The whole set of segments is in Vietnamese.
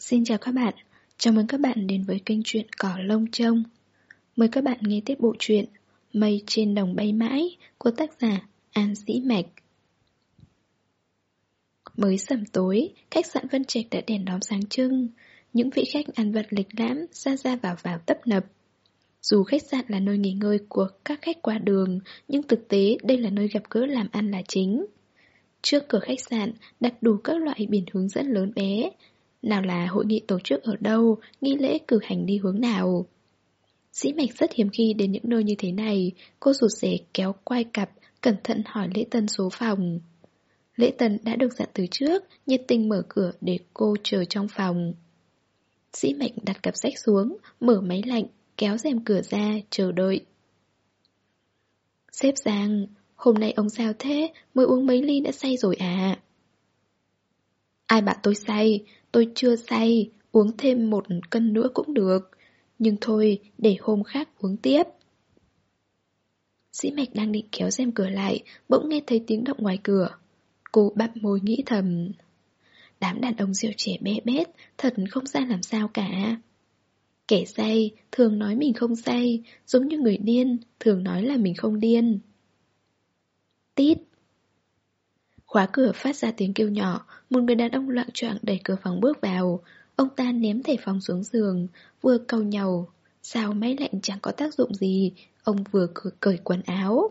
Xin chào các bạn, chào mừng các bạn đến với kênh truyện Cỏ Lông Trông. Mời các bạn nghe tiếp bộ truyện Mây trên đồng bay mãi của tác giả An Dĩ Mạch. Mới sầm tối, khách sạn Vân Trạch đã đèn đóm sáng trưng. Những vị khách ăn vật lịch lãm ra ra vào vào tấp nập. Dù khách sạn là nơi nghỉ ngơi của các khách qua đường, nhưng thực tế đây là nơi gặp gỡ làm ăn là chính. Trước cửa khách sạn đặt đủ các loại biển hướng dẫn lớn bé, nào là hội nghị tổ chức ở đâu, nghi lễ cử hành đi hướng nào. Sĩ Mạch rất hiếm khi đến những nơi như thế này, cô rụt rè kéo quay cặp, cẩn thận hỏi lễ tân số phòng. Lễ tân đã được dặn từ trước, nhiệt tình mở cửa để cô chờ trong phòng. Sĩ Mạch đặt cặp sách xuống, mở máy lạnh, kéo rèm cửa ra, chờ đợi. Xếp Giang, hôm nay ông sao thế, mới uống mấy ly đã say rồi à? Ai bảo tôi say, tôi chưa say, uống thêm một cân nữa cũng được. Nhưng thôi, để hôm khác uống tiếp. Sĩ Mạch đang định kéo rèm cửa lại, bỗng nghe thấy tiếng động ngoài cửa. Cô bắp môi nghĩ thầm. Đám đàn ông rượu trẻ bé bét, thật không ra làm sao cả. Kẻ say thường nói mình không say, giống như người điên thường nói là mình không điên. Tít. Khóa cửa phát ra tiếng kêu nhỏ, một người đàn ông loạn choạng đẩy cửa phòng bước vào. Ông ta ném thẻ phòng xuống giường, vừa cầu nhầu. Sao máy lạnh chẳng có tác dụng gì, ông vừa cởi, quần áo.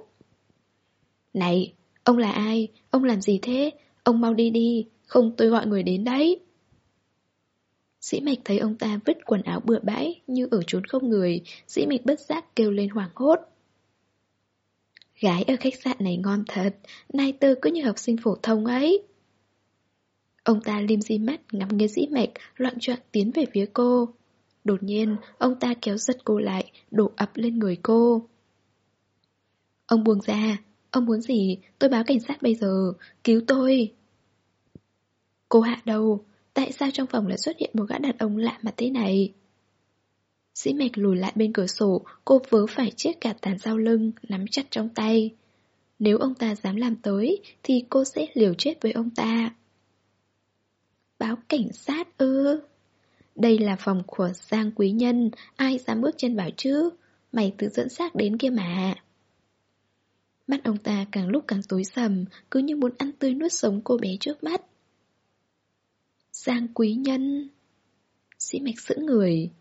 Này, ông là ai? Ông làm gì thế? Ông mau đi đi, không tôi gọi người đến đấy. Sĩ Mạch thấy ông ta vứt quần áo bừa bãi như ở trốn không người, Sĩ Mạch bất giác kêu lên hoảng hốt. Gái ở khách sạn này ngon thật, nay tư cứ như học sinh phổ thông ấy. Ông ta lim di mắt ngắm nghe dĩ mạch, loạn choạng tiến về phía cô. Đột nhiên, ông ta kéo giật cô lại, đổ ập lên người cô. Ông buông ra, ông muốn gì, tôi báo cảnh sát bây giờ, cứu tôi. Cô hạ đầu, tại sao trong phòng lại xuất hiện một gã đàn ông lạ mặt thế này? Sĩ mạch lùi lại bên cửa sổ, cô vớ phải chiếc cà tàn sau lưng, nắm chặt trong tay. Nếu ông ta dám làm tới, thì cô sẽ liều chết với ông ta. Báo cảnh sát ư? Đây là phòng của Giang Quý Nhân, ai dám bước chân vào chứ? Mày tự dẫn xác đến kia mà. Mắt ông ta càng lúc càng tối sầm, cứ như muốn ăn tươi nuốt sống cô bé trước mắt. Giang Quý Nhân... Sĩ mạch sững người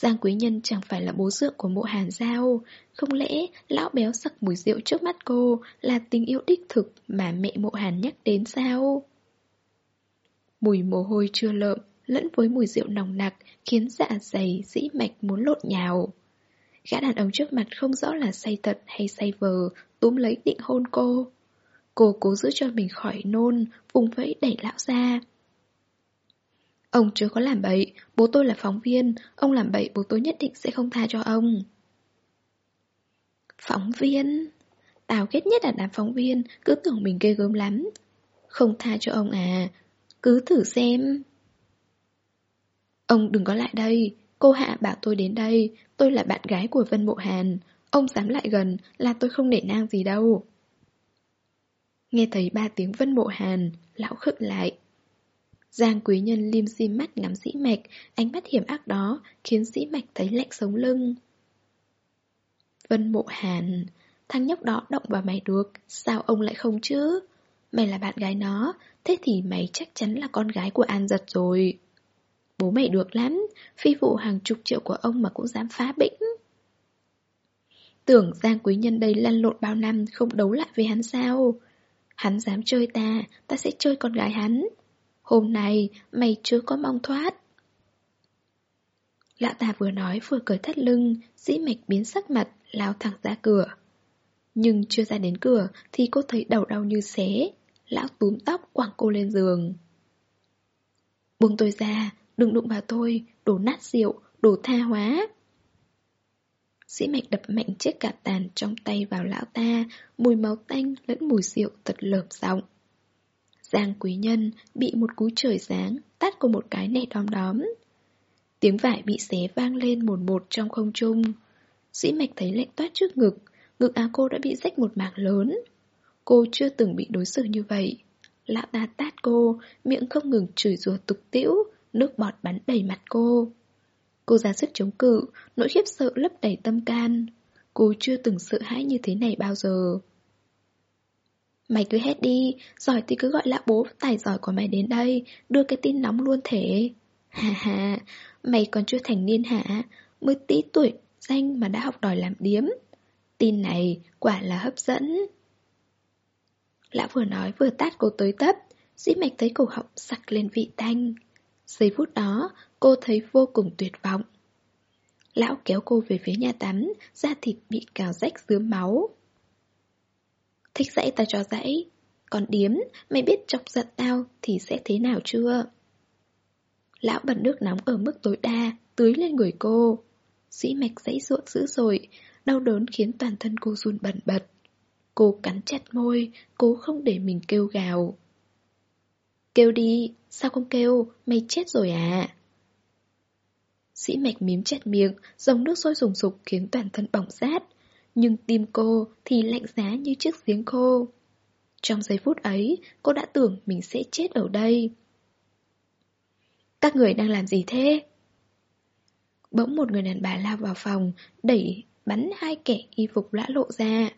Giang Quý Nhân chẳng phải là bố dượng của mộ hàn giao. Không lẽ lão béo sặc mùi rượu trước mắt cô Là tình yêu đích thực mà mẹ mộ hàn nhắc đến sao? Mùi mồ hôi chưa lợm Lẫn với mùi rượu nồng nặc Khiến dạ dày dĩ mạch muốn lộn nhào. Gã đàn ông trước mặt không rõ là say thật hay say vờ, Túm lấy định hôn cô. Cô cố giữ cho mình khỏi nôn, Vùng vẫy đẩy lão ra. Ông chưa có làm bậy, bố tôi là phóng viên, ông làm bậy bố tôi nhất định sẽ không tha cho ông. Phóng viên? Tao ghét nhất là đám phóng viên, cứ tưởng mình ghê gớm lắm. Không tha cho ông à, cứ thử xem. Ông đừng có lại đây, cô Hạ bảo tôi đến đây, tôi là bạn gái của Vân Mộ Hàn. Ông dám lại gần là tôi không để nang gì đâu. Nghe thấy ba tiếng Vân Mộ Hàn, lão khựng lại. Giang quý nhân lim dim mắt ngắm sĩ mạch, ánh mắt hiểm ác đó khiến sĩ mạch thấy lạnh sống lưng. Vân mộ hàn, thằng nhóc đó động vào mày được, sao ông lại không chứ? Mày là bạn gái nó, thế thì mày chắc chắn là con gái của An giật rồi. Bố mày được lắm, phi vụ hàng chục triệu của ông mà cũng dám phá bĩnh. Tưởng Giang quý nhân đây lăn lộn bao năm không đấu lại với hắn sao? Hắn dám chơi ta, ta sẽ chơi con gái hắn. Hôm nay, mày chưa có mong thoát. Lão ta vừa nói vừa cởi thắt lưng, Dĩ mạch biến sắc mặt, lao thẳng ra cửa. Nhưng chưa ra đến cửa Thì cô thấy đầu đau như xé, Lão túm tóc quẳng cô lên giường. Buông tôi ra, Đừng đụng vào tôi, Đổ nát rượu, Đổ tha hóa. Dĩ mạch đập mạnh chiếc cạp tàn trong tay vào lão ta, Mùi máu tanh lẫn mùi rượu thật lợp giọng. Giang quý nhân bị một cú trời sáng tát của một cái nẻ đom đóm. Tiếng vải bị xé vang lên một một trong không trung. Dĩ mạch thấy lạnh toát trước ngực, ngực áo cô đã bị rách một mảng lớn. Cô chưa từng bị đối xử như vậy. Lão ta tát cô, miệng không ngừng chửi rủa tục tĩu, nước bọt bắn đầy mặt cô. Cô ra sức chống cự, nỗi khiếp sợ lấp đầy tâm can. Cô chưa từng sợ hãi như thế này bao giờ. Mày cứ hét đi, giỏi thì cứ gọi là bố tài giỏi của mày đến đây, đưa cái tin nóng luôn thế. Hà hà, mày còn chưa thành niên hả? Mới tí tuổi danh mà đã học đòi làm điếm. Tin này quả là hấp dẫn. Lão vừa nói vừa tát cô tới tấp, dĩ mạch thấy cổ họng sặc lên vị tanh. Giây phút đó, cô thấy vô cùng tuyệt vọng. Lão kéo cô về phía nhà tắm, da thịt bị cào rách dướm máu. Thích dãy tao cho dãy, còn điếm, mày biết chọc giận tao thì sẽ thế nào chưa? Lão bật nước nóng ở mức tối đa, tưới lên người cô. Dĩ mạch dãy ruộng dữ dội, đau đớn khiến toàn thân cô run bẩn bật. Cô cắn chặt môi, cố không để mình kêu gào. Kêu đi, sao không kêu, mày chết rồi à? Sĩ mạch mím chặt miệng, dòng nước sôi rùng sục khiến toàn thân bỏng rát. Nhưng tim cô thì lạnh giá như chiếc giếng khô. Trong giây phút ấy, cô đã tưởng mình sẽ chết ở đây. Các người đang làm gì thế? Bỗng một người đàn bà lao vào phòng, đẩy, bắn hai kẻ y phục lã lộ ra.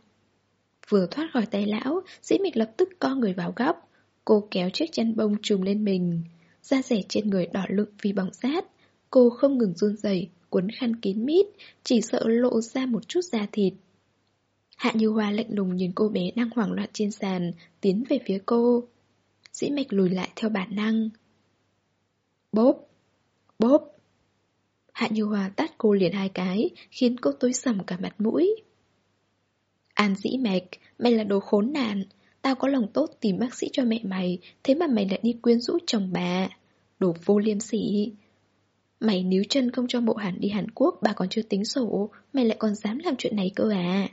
Vừa thoát khỏi tay lão, dĩ mịch lập tức co người vào góc. Cô kéo chiếc chân bông trùm lên mình. Da rẻ trên người đỏ lực vì bỏng rát. Cô không ngừng run rẩy, cuốn khăn kín mít, chỉ sợ lộ ra một chút da thịt. Hạ Như Hoa lạnh lùng nhìn cô bé đang hoảng loạn trên sàn, tiến về phía cô. Dĩ mạch lùi lại theo bản năng. Bốp! Bốp! Hạ Như Hoa tát cô liền hai cái, khiến cô tối sầm cả mặt mũi. An dĩ mạch, mày là đồ khốn nạn. Tao có lòng tốt tìm bác sĩ cho mẹ mày, thế mà mày lại đi quyến rũ chồng bà. Đồ vô liêm sỉ. Mày níu chân không cho mộ hẳn đi Hàn Quốc, bà còn chưa tính sổ, mày lại còn dám làm chuyện này cơ à.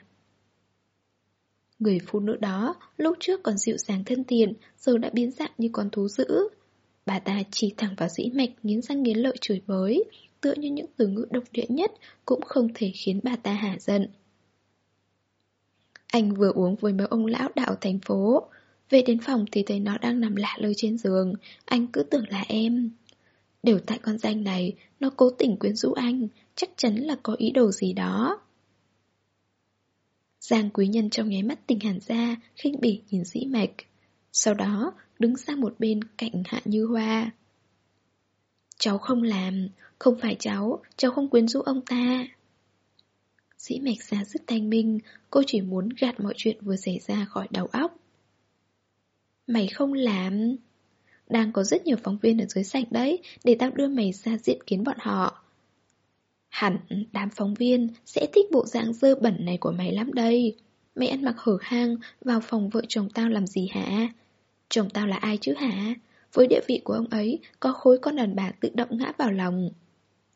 Người phụ nữ đó, lúc trước còn dịu dàng thân thiện, giờ đã biến dạng như con thú dữ. Bà ta chỉ thẳng vào dĩ mạch, nghiến răng nghiến lợi chửi bới, tựa như những từ ngữ độc địa nhất cũng không thể khiến bà ta hả giận. Anh vừa uống với mấy ông lão đạo thành phố Về đến phòng thì thấy nó đang nằm lạ lơi trên giường Anh cứ tưởng là em Đều tại con danh này Nó cố tình quyến rũ anh Chắc chắn là có ý đồ gì đó. Giang quý nhân trong nháy mắt tình hẳn ra khinh bỉ nhìn dĩ mạch. Sau đó đứng sang một bên cạnh hạ như hoa. Cháu không làm Không phải cháu Cháu không quyến rũ ông ta. Dĩ mạch ra rất thanh minh, cô chỉ muốn gạt mọi chuyện vừa xảy ra khỏi đầu óc. Mày không làm... Đang có rất nhiều phóng viên ở dưới sảnh đấy, để tao đưa mày ra diện kiến bọn họ. Hẳn đám phóng viên sẽ thích bộ dạng dơ bẩn này của mày lắm đây. Mày ăn mặc hở hang vào phòng vợ chồng tao làm gì hả? Chồng tao là ai chứ hả? Với địa vị của ông ấy, có khối con đàn bà tự động ngã vào lòng.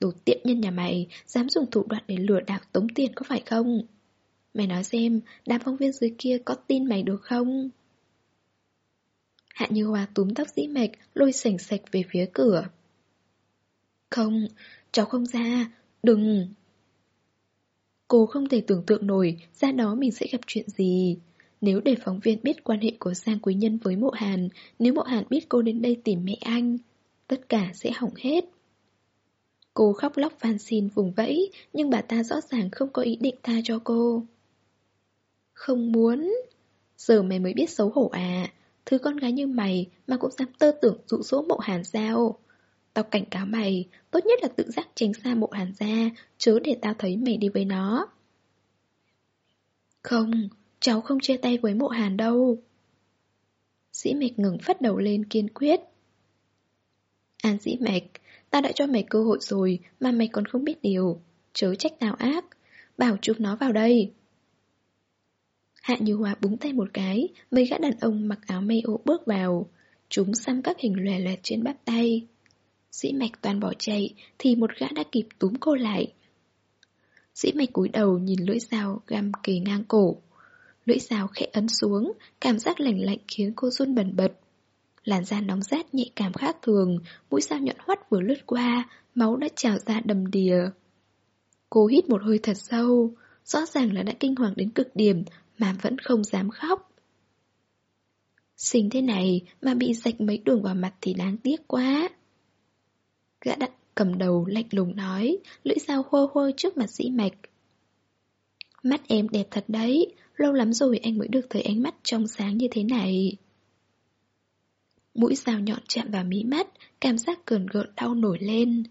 Đồ tiện nhân nhà mày Dám dùng thủ đoạn để lừa đảo tống tiền có phải không Mày nói xem Đám phóng viên dưới kia có tin mày được không Hạ Như Hoa túm tóc dĩ mạch Lôi sảnh sạch về phía cửa Không Cháu không ra Đừng Cô không thể tưởng tượng nổi Ra đó mình sẽ gặp chuyện gì Nếu để phóng viên biết quan hệ của Giang Quý Nhân với Mộ Hàn Nếu Mộ Hàn biết cô đến đây tìm mẹ anh Tất cả sẽ hỏng hết Cô khóc lóc van xin vùng vẫy, nhưng bà ta rõ ràng không có ý định tha cho cô. Không muốn. Giờ mày mới biết xấu hổ à. Thứ con gái như mày mà cũng dám tơ tưởng dụ dỗ mộ hàn sao. Tao cảnh cáo mày, tốt nhất là tự giác tránh xa mộ hàn ra, chớ để tao thấy mày đi với nó. Không, cháu không chia tay với mộ hàn đâu. Dĩ mạch ngừng phát đầu lên kiên quyết. An dĩ mạch, Ta đã cho mày cơ hội rồi mà mày còn không biết điều. Chớ trách tao ác. Bảo chụp nó vào đây. Hạ Như hoa búng tay một cái, mấy gã đàn ông mặc áo mây ô bước vào. Chúng xăm các hình lòe loẹt trên bắp tay. Dĩ mạch toàn bỏ chạy, thì một gã đã kịp túm cô lại. Dĩ mạch cúi đầu nhìn lưỡi dao găm kề ngang cổ. Lưỡi dao khẽ ấn xuống, cảm giác lạnh lạnh khiến cô run bần bật. Làn da nóng rát nhạy cảm khác thường, mũi dao nhọn hoắt vừa lướt qua, máu đã trào ra đầm đìa. Cô hít một hơi thật sâu, rõ ràng là đã kinh hoàng đến cực điểm mà vẫn không dám khóc. Sinh thế này mà bị rạch mấy đường vào mặt thì đáng tiếc quá. Gã đặt cầm đầu lạnh lùng nói, lưỡi dao hô hô trước mặt dĩ mạch. Mắt em đẹp thật đấy, lâu lắm rồi anh mới được thấy ánh mắt trong sáng như thế này. Mũi dao nhọn chạm vào mí mắt, cảm giác cờn gợn đau nổi lên.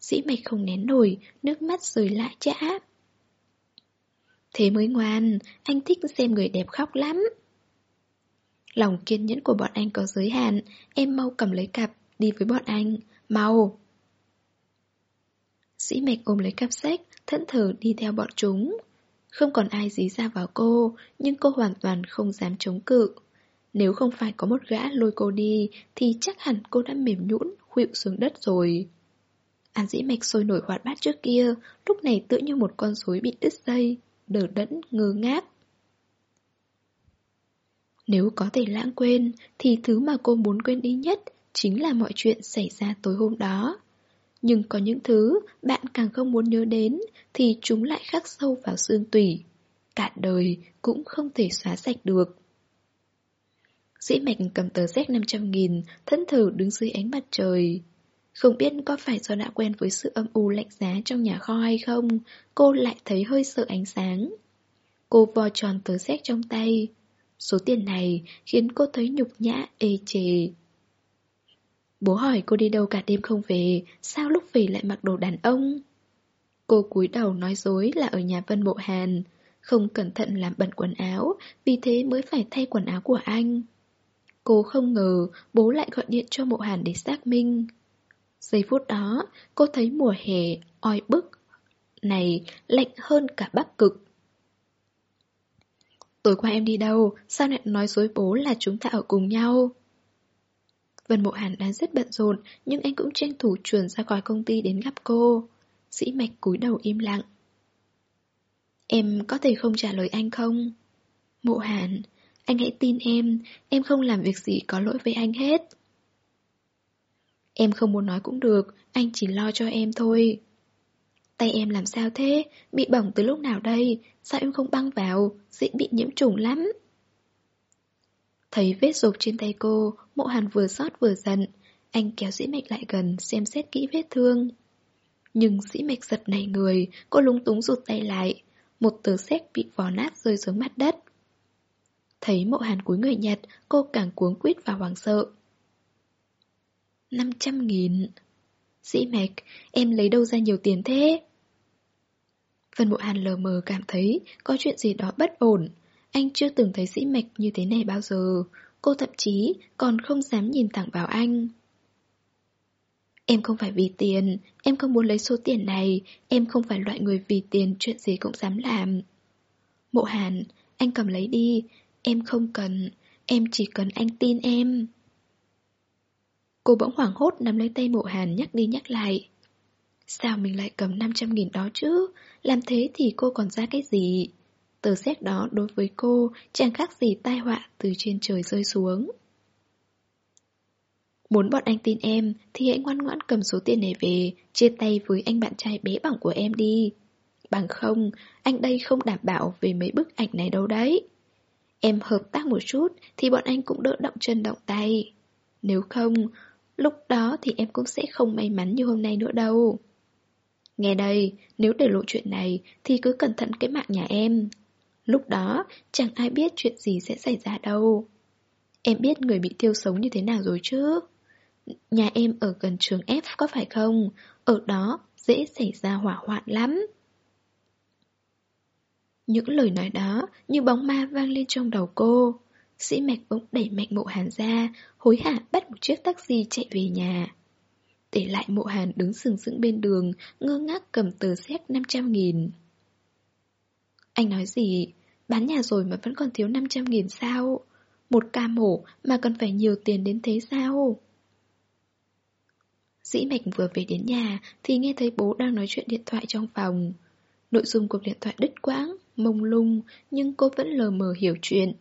Dĩ mạch không nén nổi, nước mắt rơi lại chã. Thế mới ngoan, anh thích xem người đẹp khóc lắm. Lòng kiên nhẫn của bọn anh có giới hạn, em mau cầm lấy cặp, đi với bọn anh, mau. Sĩ mạch ôm lấy cặp sách, thẫn thờ đi theo bọn chúng. Không còn ai dí ra vào cô, nhưng cô hoàn toàn không dám chống cự. Nếu không phải có một gã lôi cô đi, thì chắc hẳn cô đã mềm nhũn, khuỵu xuống đất rồi. À, An dĩ mạch sôi nổi hoạt bát trước kia, lúc này tựa như một con rối bị đứt dây, đờ đẫn, ngơ ngác. Nếu có thể lãng quên, thì thứ mà cô muốn quên đi nhất chính là mọi chuyện xảy ra tối hôm đó. Nhưng có những thứ bạn càng không muốn nhớ đến thì chúng lại khắc sâu vào xương tủy. Cả đời cũng không thể xóa sạch được. Dĩ mạch cầm tờ séc 500 nghìn, thân thử đứng dưới ánh mặt trời. Không biết có phải do đã quen với sự âm u lạnh giá trong nhà kho hay không, cô lại thấy hơi sợ ánh sáng. Cô vò tròn tờ séc trong tay. Số tiền này khiến cô thấy nhục nhã, ê chề. Bố hỏi cô đi đâu cả đêm không về, sao lúc về lại mặc đồ đàn ông? Cô cúi đầu nói dối là ở nhà Vân Bộ Hàn, không cẩn thận làm bẩn quần áo, vì thế mới phải thay quần áo của anh. Cô không ngờ bố lại gọi điện cho Mộ Hàn để xác minh. Giây phút đó, cô thấy mùa hè oi bức này lạnh hơn cả Bắc Cực. Tối qua em đi đâu, sao lại nói dối bố là chúng ta ở cùng nhau? Vân Mộ Hàn đang rất bận rộn, nhưng anh cũng tranh thủ chuyển ra khỏi công ty đến gặp cô. Sĩ Mạch cúi đầu im lặng. Em có thể không trả lời anh không? Mộ Hàn, anh hãy tin em, em không làm việc gì có lỗi với anh hết. Em không muốn nói cũng được, anh chỉ lo cho em thôi. Tay em làm sao thế? Bị bỏng từ lúc nào đây? Sao em không băng vào? Dễ bị nhiễm trùng lắm. Thấy vết rục trên tay cô, mộ hàn vừa xót vừa giận. Anh kéo dĩ mạch lại gần, xem xét kỹ vết thương. Nhưng dĩ mạch giật nảy người, cô lúng túng rụt tay lại. Một tờ xét bị vò nát rơi xuống mặt đất. Thấy mộ hàn cúi người nhặt, cô càng cuống quýt và hoảng sợ. 500 nghìn. Dĩ mạch, em lấy đâu ra nhiều tiền thế? Phần bộ hàn lờ mờ cảm thấy có chuyện gì đó bất ổn. Anh chưa từng thấy dĩ mạch như thế này bao giờ. Cô thậm chí còn không dám nhìn thẳng vào anh. Em không phải vì tiền, em không muốn lấy số tiền này, em không phải loại người vì tiền chuyện gì cũng dám làm. Mộ hàn, anh cầm lấy đi, em không cần, em chỉ cần anh tin em. Cô bỗng hoảng hốt nắm lấy tay mộ hàn nhắc đi nhắc lại. Sao mình lại cầm 500 nghìn đó chứ? Làm thế thì cô còn ra cái gì? Tờ xét đó đối với cô chẳng khác gì tai họa từ trên trời rơi xuống. Muốn bọn anh tin em thì hãy ngoan ngoãn cầm số tiền này về, chia tay với anh bạn trai bé bỏng của em đi. Bằng không, anh đây không đảm bảo về mấy bức ảnh này đâu đấy. Em hợp tác một chút thì bọn anh cũng đỡ động chân động tay. Nếu không, lúc đó thì em cũng sẽ không may mắn như hôm nay nữa đâu. Nghe đây, nếu để lộ chuyện này thì cứ cẩn thận cái mạng nhà em. Lúc đó, chẳng ai biết chuyện gì sẽ xảy ra đâu. Em biết người bị tiêu sống như thế nào rồi chứ? Nhà em ở gần trường F có phải không? Ở đó dễ xảy ra hỏa hoạn lắm. Những lời nói đó như bóng ma vang lên trong đầu cô. Sĩ mạch bỗng đẩy mạnh mộ hàn ra, hối hả bắt một chiếc taxi chạy về nhà. Để lại mộ hàn đứng sừng sững bên đường, ngơ ngác cầm tờ séc 500 nghìn. Anh nói gì? Bán nhà rồi mà vẫn còn thiếu 500 nghìn sao? Một ca mổ mà cần phải nhiều tiền đến thế sao? Dĩ mạch vừa về đến nhà thì nghe thấy bố đang nói chuyện điện thoại trong phòng. Nội dung cuộc điện thoại đứt quãng, mông lung, nhưng cô vẫn lờ mờ hiểu chuyện.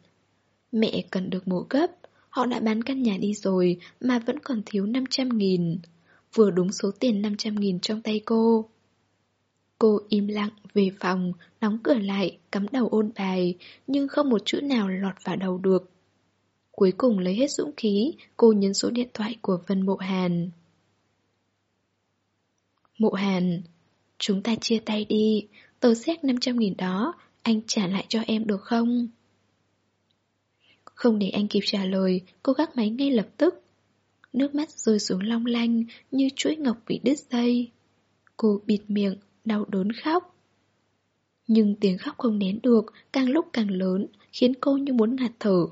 Mẹ cần được mổ gấp, họ đã bán căn nhà đi rồi mà vẫn còn thiếu 500 nghìn. Vừa đúng số tiền 500 nghìn trong tay cô. Cô im lặng về phòng, đóng cửa lại, cắm đầu ôn bài, nhưng không một chữ nào lọt vào đầu được. Cuối cùng lấy hết dũng khí, cô nhấn số điện thoại của Vân Mộ Hàn. Mộ Hàn, chúng ta chia tay đi, tờ xét 500 nghìn đó, anh trả lại cho em được không? Không để anh kịp trả lời, cô gác máy ngay lập tức. Nước mắt rơi xuống long lanh như chuỗi ngọc bị đứt dây. Cô bịt miệng, đau đớn khóc. Nhưng tiếng khóc không nén được, càng lúc càng lớn, khiến cô như muốn ngạt thở.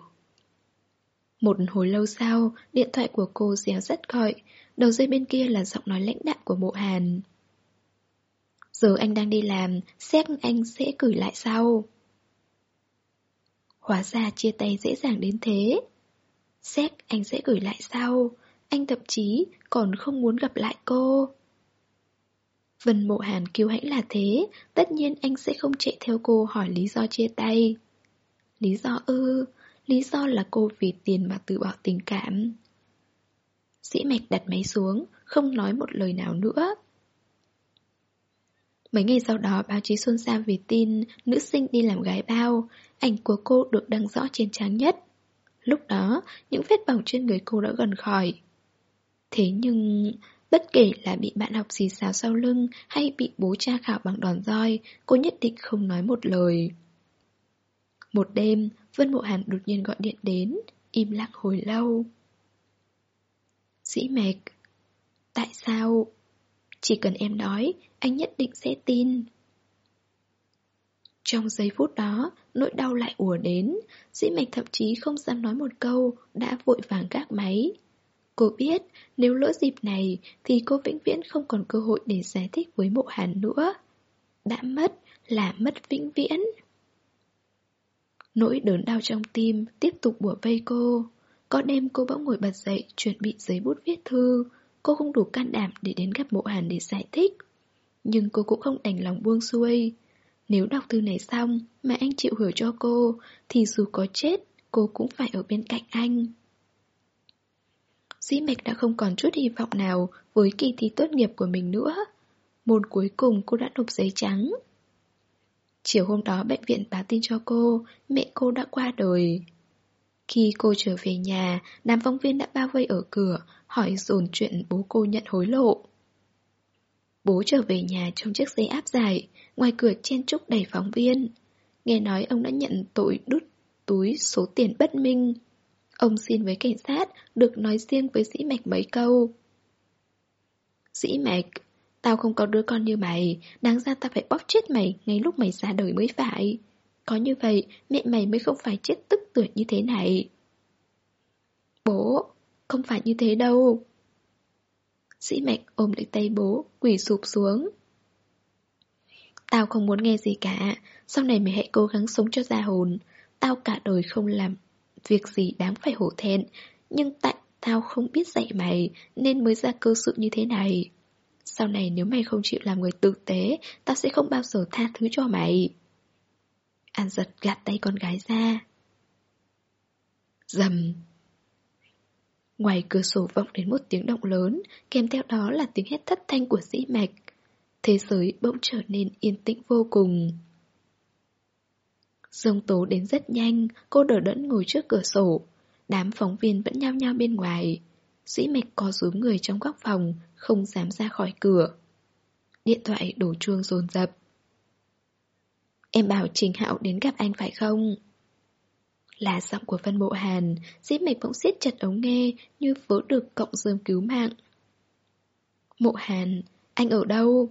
Một hồi lâu sau, điện thoại của cô réo rất gọi, đầu dây bên kia là giọng nói lãnh đạm của mộ hàn. Giờ anh đang đi làm, xét anh sẽ gửi lại sau. Hóa ra chia tay dễ dàng đến thế. Xét anh sẽ gửi lại sau, anh thậm chí còn không muốn gặp lại cô. Vân Mộ Hàn kiêu hãnh là thế, tất nhiên anh sẽ không chạy theo cô hỏi lý do chia tay. Lý do ư, lý do là cô vì tiền mà từ bỏ tình cảm. Sĩ Mạch đặt máy xuống, không nói một lời nào nữa. Mấy ngày sau đó báo chí xôn xao vì tin nữ sinh đi làm gái bao, ảnh của cô được đăng rõ trên trang nhất. Lúc đó, những vết bỏng trên người cô đã gần khỏi. Thế nhưng, bất kể là bị bạn học xì xào sau lưng hay bị bố cha khảo bằng đòn roi, cô nhất định không nói một lời. Một đêm, Vân Mộ Hàn đột nhiên gọi điện đến, im lặng hồi lâu. sĩ mạch Tại sao? Chỉ cần em nói, anh nhất định sẽ tin. Trong giây phút đó, nỗi đau lại ùa đến, dĩ mạch thậm chí không dám nói một câu, đã vội vàng gác máy. Cô biết, nếu lỡ dịp này, thì cô vĩnh viễn không còn cơ hội để giải thích với mộ hàn nữa. Đã mất, là mất vĩnh viễn. Nỗi đớn đau trong tim tiếp tục bủa vây cô. Có đêm cô bỗng ngồi bật dậy chuẩn bị giấy bút viết thư. Cô không đủ can đảm để đến gặp mộ hàn để giải thích. Nhưng cô cũng không đành lòng buông xuôi. Nếu đọc thư này xong mà anh chịu hứa cho cô, thì dù có chết, cô cũng phải ở bên cạnh anh. Dĩ mạch đã không còn chút hy vọng nào với kỳ thi tốt nghiệp của mình nữa. Môn cuối cùng cô đã nộp giấy trắng. Chiều hôm đó bệnh viện báo tin cho cô, mẹ cô đã qua đời. Khi cô trở về nhà, đám phóng viên đã bao vây ở cửa, hỏi dồn chuyện bố cô nhận hối lộ. Bố trở về nhà trong chiếc giấy áp giải, ngoài cửa chen chúc đầy phóng viên. Nghe nói ông đã nhận tội đút túi số tiền bất minh. Ông xin với cảnh sát, được nói riêng với dĩ mạch mấy câu. Dĩ mạch, tao không có đứa con như mày, đáng ra tao phải bóp chết mày ngay lúc mày ra đời mới phải. Có như vậy, mẹ mày mới không phải chết tức tuổi như thế này. Bố, không phải như thế đâu. Sĩ Mạch ôm lấy tay bố, quỳ sụp xuống. Tao không muốn nghe gì cả, sau này mày hãy cố gắng sống cho ra hồn. Tao cả đời không làm việc gì đáng phải hổ thẹn, nhưng tại tao không biết dạy mày nên mới ra cơ sự như thế này. Sau này nếu mày không chịu làm người tử tế, tao sẽ không bao giờ tha thứ cho mày. An giật gạt tay con gái ra. Dầm. Ngoài cửa sổ vọng đến một tiếng động lớn, kèm theo đó là tiếng hét thất thanh của dĩ mạch. Thế giới bỗng trở nên yên tĩnh vô cùng. Dông tố đến rất nhanh, cô đỡ đẫn ngồi trước cửa sổ. Đám phóng viên vẫn nhao nhao bên ngoài. Dĩ mạch co rúm người trong góc phòng, không dám ra khỏi cửa. Điện thoại đổ chuông rồn rập. Em bảo Trình Hạo đến gặp anh phải không? Là giọng của Vân Bộ Hàn, dĩ mạch bỗng siết chặt ống nghe như vớ được cộng dơm cứu mạng. Mộ Hàn, anh ở đâu?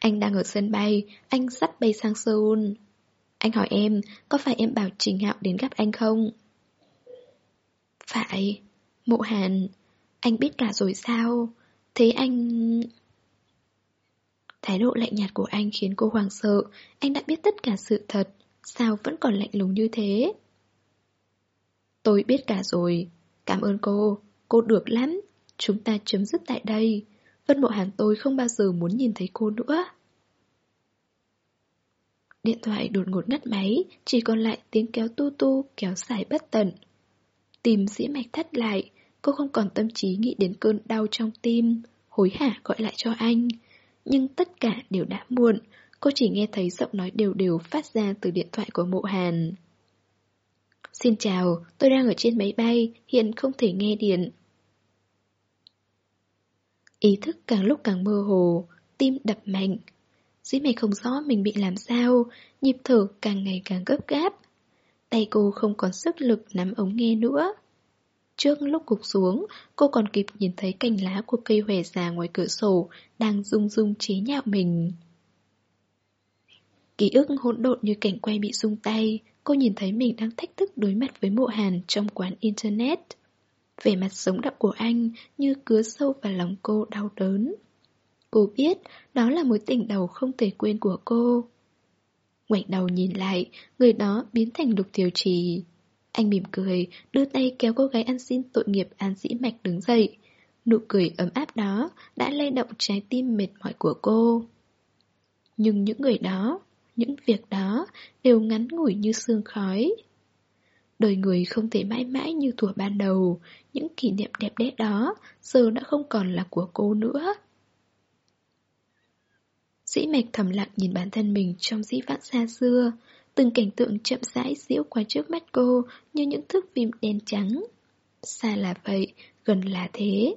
Anh đang ở sân bay, anh sắp bay sang Seoul. Anh hỏi em, có phải em bảo Trình Hạo đến gặp anh không? Phải, Mộ Hàn, anh biết cả rồi sao? Thế anh... Thái độ lạnh nhạt của anh khiến cô hoàng sợ, anh đã biết tất cả sự thật, sao vẫn còn lạnh lùng như thế? Tôi biết cả rồi, cảm ơn cô, cô được lắm, chúng ta chấm dứt tại đây. Vân Mộ hàng tôi không bao giờ muốn nhìn thấy cô nữa. Điện thoại đột ngột ngắt máy, chỉ còn lại tiếng kéo tu tu kéo dài bất tận. Tìm dĩ mạch thắt lại, cô không còn tâm trí nghĩ đến cơn đau trong tim, hối hả gọi lại cho anh. Nhưng tất cả đều đã muộn, cô chỉ nghe thấy giọng nói đều đều phát ra từ điện thoại của mộ hàn. Xin chào, tôi đang ở trên máy bay, hiện không thể nghe điện. Ý thức càng lúc càng mơ hồ, tim đập mạnh. Dĩ mày không rõ mình bị làm sao, nhịp thở càng ngày càng gấp gáp. Tay cô không còn sức lực nắm ống nghe nữa. Trước lúc gục xuống, cô còn kịp nhìn thấy cành lá của cây hòe già ngoài cửa sổ đang rung rung chế nhạo mình. Ký ức hỗn độn như cảnh quay bị rung tay, cô nhìn thấy mình đang thách thức đối mặt với mộ hàn trong quán internet. Vẻ mặt sống động của anh như cứa sâu vào lòng cô đau đớn. Cô biết đó là mối tình đầu không thể quên của cô. Ngoảnh đầu nhìn lại, người đó biến thành lục tiểu trì. Anh mỉm cười, đưa tay kéo cô gái ăn xin tội nghiệp An Dĩ Mạch đứng dậy. Nụ cười ấm áp đó đã lay động trái tim mệt mỏi của cô. Nhưng những người đó, những việc đó đều ngắn ngủi như sương khói. Đời người không thể mãi mãi như thuở ban đầu, những kỷ niệm đẹp đẽ đó giờ đã không còn là của cô nữa. Dĩ mạch thầm lặng nhìn bản thân mình trong dĩ vãng xa xưa, từng cảnh tượng chậm rãi diễu qua trước mắt cô như những thước phim đen trắng. Xa là vậy, gần là thế.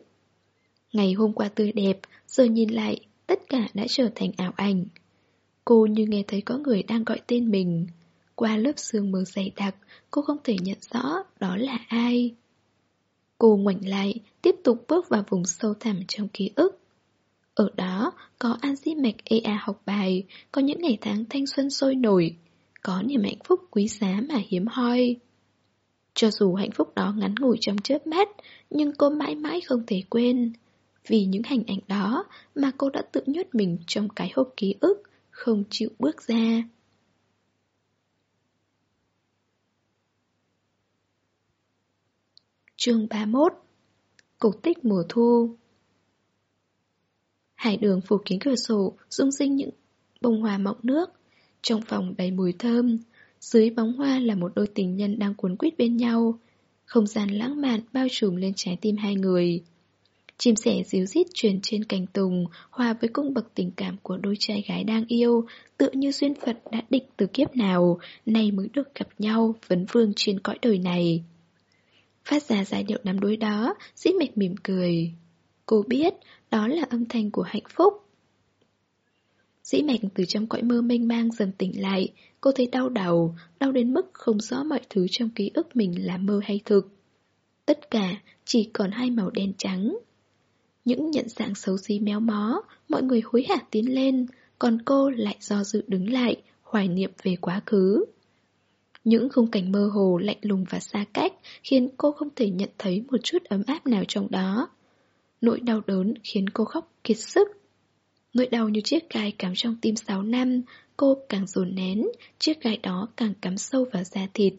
Ngày hôm qua tươi đẹp, giờ nhìn lại, tất cả đã trở thành ảo ảnh. Cô như nghe thấy có người đang gọi tên mình. Qua lớp sương mờ dày đặc, cô không thể nhận rõ đó là ai. Cô ngoảnh lại, tiếp tục bước vào vùng sâu thẳm trong ký ức. Ở đó có An Di Mạch EA học bài, có những ngày tháng thanh xuân sôi nổi, có niềm hạnh phúc quý giá mà hiếm hoi. Cho dù hạnh phúc đó ngắn ngủi trong chớp mắt, nhưng cô mãi mãi không thể quên. Vì những hình ảnh đó mà cô đã tự nhốt mình trong cái hộp ký ức, không chịu bước ra. Chương 31 Cổ tích mùa thu Hải đường phủ kính cửa sổ, rung sinh những bông hoa mọng nước. Trong phòng đầy mùi thơm, dưới bóng hoa là một đôi tình nhân đang cuốn quýt bên nhau. Không gian lãng mạn bao trùm lên trái tim hai người. Chim sẻ díu dít truyền trên cành tùng, hòa với cung bậc tình cảm của đôi trai gái đang yêu, tựa như duyên Phật đã định từ kiếp nào, nay mới được gặp nhau, vấn vương trên cõi đời này. Phát ra giai điệu nắm đuôi đó, dĩ mạch mỉm cười. Cô biết, đó là âm thanh của hạnh phúc. Dĩ mạch từ trong cõi mơ mênh mang dần tỉnh lại, cô thấy đau đầu, đau đến mức không rõ mọi thứ trong ký ức mình là mơ hay thực. Tất cả chỉ còn hai màu đen trắng. Những nhận dạng xấu xí méo mó, mọi người hối hả tiến lên, còn cô lại do dự đứng lại, hoài niệm về quá khứ. Những khung cảnh mơ hồ, lạnh lùng và xa cách khiến cô không thể nhận thấy một chút ấm áp nào trong đó. Nỗi đau đớn khiến cô khóc kiệt sức. Nỗi đau như chiếc gai cắm trong tim 6 năm, cô càng dồn nén, chiếc gai đó càng cắm sâu vào da thịt.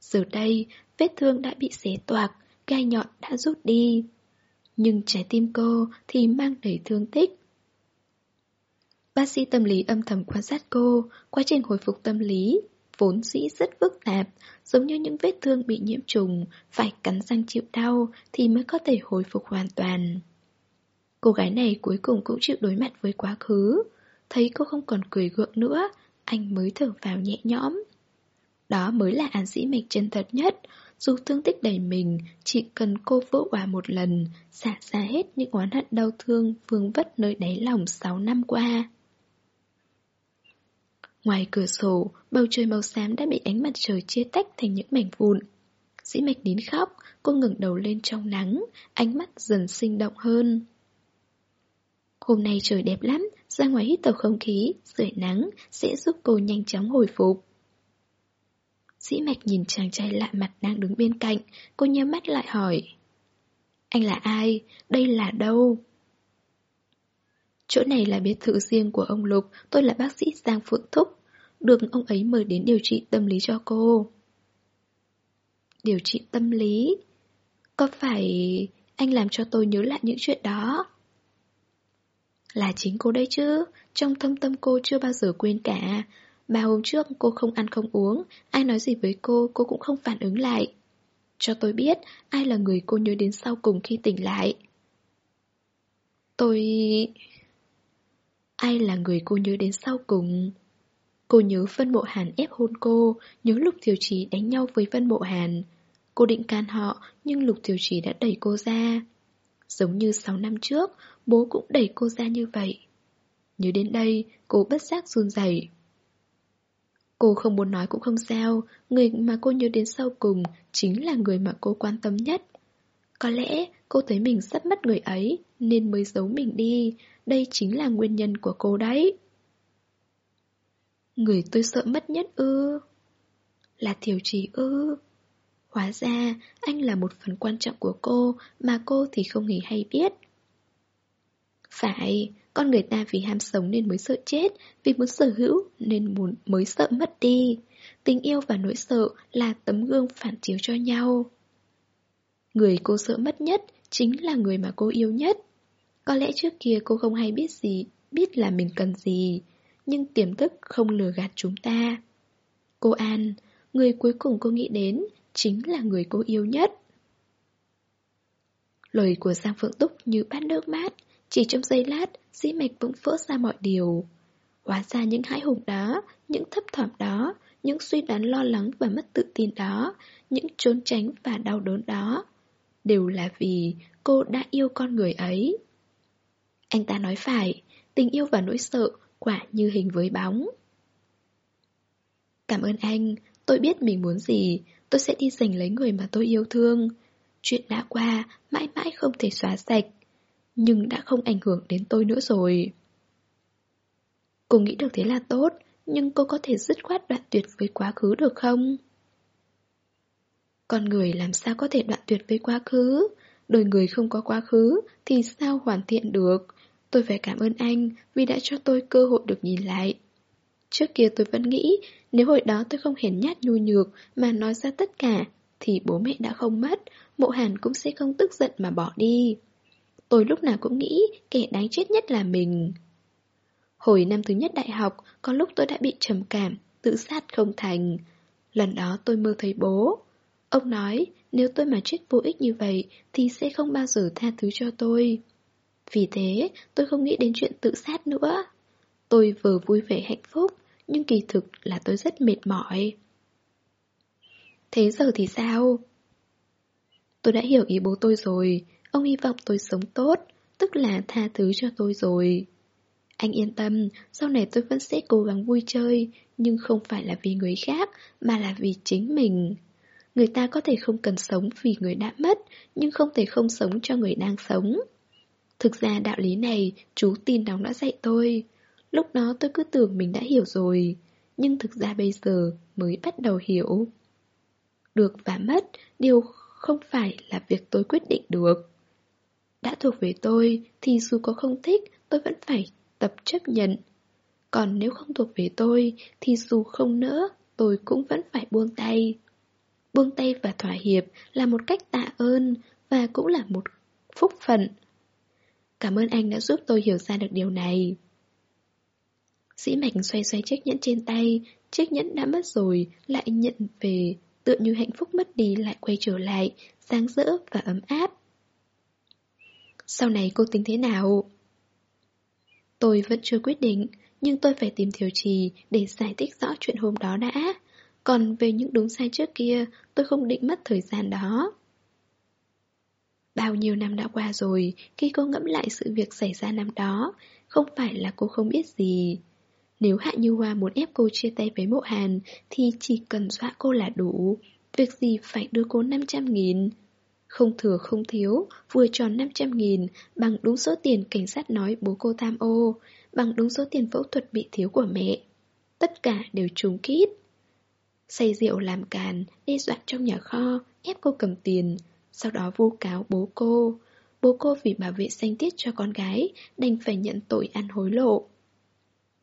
Giờ đây, vết thương đã bị xé toạc, gai nhọn đã rút đi. Nhưng trái tim cô thì mang đầy thương tích. Bác sĩ tâm lý âm thầm quan sát cô, quá trình hồi phục tâm lý, vốn dĩ rất phức tạp, giống như những vết thương bị nhiễm trùng, phải cắn răng chịu đau thì mới có thể hồi phục hoàn toàn. Cô gái này cuối cùng cũng chịu đối mặt với quá khứ, thấy cô không còn cười gượng nữa, anh mới thở vào nhẹ nhõm. Đó mới là án sĩ mạch chân thật nhất, dù thương tích đầy mình, chỉ cần cô vỗ hòa một lần, xả ra hết những oán hận đau thương vương vất nơi đáy lòng 6 năm qua. Ngoài cửa sổ, bầu trời màu xám đã bị ánh mặt trời chia tách thành những mảnh vụn. Dĩ mạch nín khóc, cô ngừng đầu lên trong nắng, ánh mắt dần sinh động hơn. Hôm nay trời đẹp lắm, ra ngoài hít thở không khí, sưởi nắng sẽ giúp cô nhanh chóng hồi phục. Dĩ mạch nhìn chàng trai lạ mặt đang đứng bên cạnh, cô nhắm mắt lại hỏi. Anh là ai? Đây là đâu? Chỗ này là biệt thự riêng của ông Lục, tôi là bác sĩ Giang Phượng Thúc. Được ông ấy mời đến điều trị tâm lý cho cô. Điều trị tâm lý? Có phải anh làm cho tôi nhớ lại những chuyện đó? Là chính cô đấy chứ, trong thâm tâm cô chưa bao giờ quên cả. Ba hôm trước cô không ăn không uống, ai nói gì với cô, cô cũng không phản ứng lại. Cho tôi biết ai là người cô nhớ đến sau cùng khi tỉnh lại. Tôi... Ai là người cô nhớ đến sau cùng? Cô nhớ Vân Mộ Hàn ép hôn cô, nhớ Lục Thiều Trí đánh nhau với Vân Mộ Hàn. Cô định can họ, nhưng Lục Thiều Trí đã đẩy cô ra. Giống như 6 năm trước, bố cũng đẩy cô ra như vậy. Nhớ đến đây, cô bất giác run rẩy. Cô không muốn nói cũng không sao, người mà cô nhớ đến sau cùng chính là người mà cô quan tâm nhất. Có lẽ cô thấy mình sắp mất người ấy nên mới giấu mình đi, đây chính là nguyên nhân của cô đấy. Người tôi sợ mất nhất ư? Là Thiểu Trì ư? Hóa ra anh là một phần quan trọng của cô mà cô thì không hề hay biết. Phải, con người ta vì ham sống nên mới sợ chết, vì muốn sở hữu nên muốn mới sợ mất đi. Tình yêu và nỗi sợ là tấm gương phản chiếu cho nhau. Người cô sợ mất nhất chính là người mà cô yêu nhất. Có lẽ trước kia cô không hay biết gì, biết là mình cần gì, nhưng tiềm thức không lừa gạt chúng ta. Cô An, người cuối cùng cô nghĩ đến chính là người cô yêu nhất. Lời của Giang Phượng Túc như bát nước mát, chỉ trong giây lát, dĩ mạch bỗng vỡ ra mọi điều. Hóa ra những hãi hùng đó, những thấp thỏm đó, những suy đoán lo lắng và mất tự tin đó, những trốn tránh và đau đớn đó, đều là vì cô đã yêu con người ấy. Anh ta nói phải, tình yêu và nỗi sợ quả như hình với bóng. Cảm ơn anh, tôi biết mình muốn gì, tôi sẽ đi giành lấy người mà tôi yêu thương. Chuyện đã qua, mãi mãi không thể xóa sạch, nhưng đã không ảnh hưởng đến tôi nữa rồi. Cô nghĩ được thế là tốt, nhưng cô có thể dứt khoát đoạn tuyệt với quá khứ được không? Con người làm sao có thể đoạn tuyệt với quá khứ? Đời người không có quá khứ thì sao hoàn thiện được? Tôi phải cảm ơn anh vì đã cho tôi cơ hội được nhìn lại. Trước kia tôi vẫn nghĩ nếu hồi đó tôi không hiển nhát nhu nhược mà nói ra tất cả thì bố mẹ đã không mất, mộ hàn cũng sẽ không tức giận mà bỏ đi. Tôi lúc nào cũng nghĩ kẻ đáng chết nhất là mình. Hồi năm thứ nhất đại học, có lúc tôi đã bị trầm cảm, tự sát không thành. Lần đó tôi mơ thấy bố. Ông nói nếu tôi mà chết vô ích như vậy thì sẽ không bao giờ tha thứ cho tôi. Vì thế, tôi không nghĩ đến chuyện tự sát nữa. Tôi vừa vui vẻ hạnh phúc, nhưng kỳ thực là tôi rất mệt mỏi. Thế giờ thì sao? Tôi đã hiểu ý bố tôi rồi, ông hy vọng tôi sống tốt, tức là tha thứ cho tôi rồi. Anh yên tâm, sau này tôi vẫn sẽ cố gắng vui chơi, nhưng không phải là vì người khác, mà là vì chính mình. Người ta có thể không cần sống vì người đã mất, nhưng không thể không sống cho người đang sống. Thực ra đạo lý này chú tin đóng đã dạy tôi Lúc đó tôi cứ tưởng mình đã hiểu rồi Nhưng thực ra bây giờ mới bắt đầu hiểu Được và mất Điều không phải là việc tôi quyết định được đã thuộc về tôi Thì dù có không thích Tôi vẫn phải tập chấp nhận Còn nếu không thuộc về tôi Thì dù không nỡ Tôi cũng vẫn phải buông tay Buông tay và thỏa hiệp Là một cách tạ ơn Và cũng là một phúc phận Cảm ơn anh đã giúp tôi hiểu ra được điều này. Sĩ Mạch xoay xoay chiếc nhẫn trên tay, chiếc nhẫn đã mất rồi, lại nhận về, tựa như hạnh phúc mất đi lại quay trở lại, sáng rỡ và ấm áp. Sau này cô tính thế nào? Tôi vẫn chưa quyết định, nhưng tôi phải tìm Thiều Trì để giải thích rõ chuyện hôm đó đã. Còn về những đúng sai trước kia, tôi không định mất thời gian đó. Bao nhiêu năm đã qua rồi, khi cô ngẫm lại sự việc xảy ra năm đó, không phải là cô không biết gì. Nếu Hạ Như Hoa muốn ép cô chia tay với mộ hàn, thì chỉ cần dọa cô là đủ. Việc gì phải đưa cô 500 nghìn. Không thừa không thiếu, vừa tròn 500 nghìn, bằng đúng số tiền cảnh sát nói bố cô tham ô, bằng đúng số tiền phẫu thuật bị thiếu của mẹ. Tất cả đều trùng kít. Say rượu làm càn, đe dọa trong nhà kho, ép cô cầm tiền, sau đó vu cáo bố cô. Bố cô vì bảo vệ danh tiết cho con gái, đành phải nhận tội ăn hối lộ.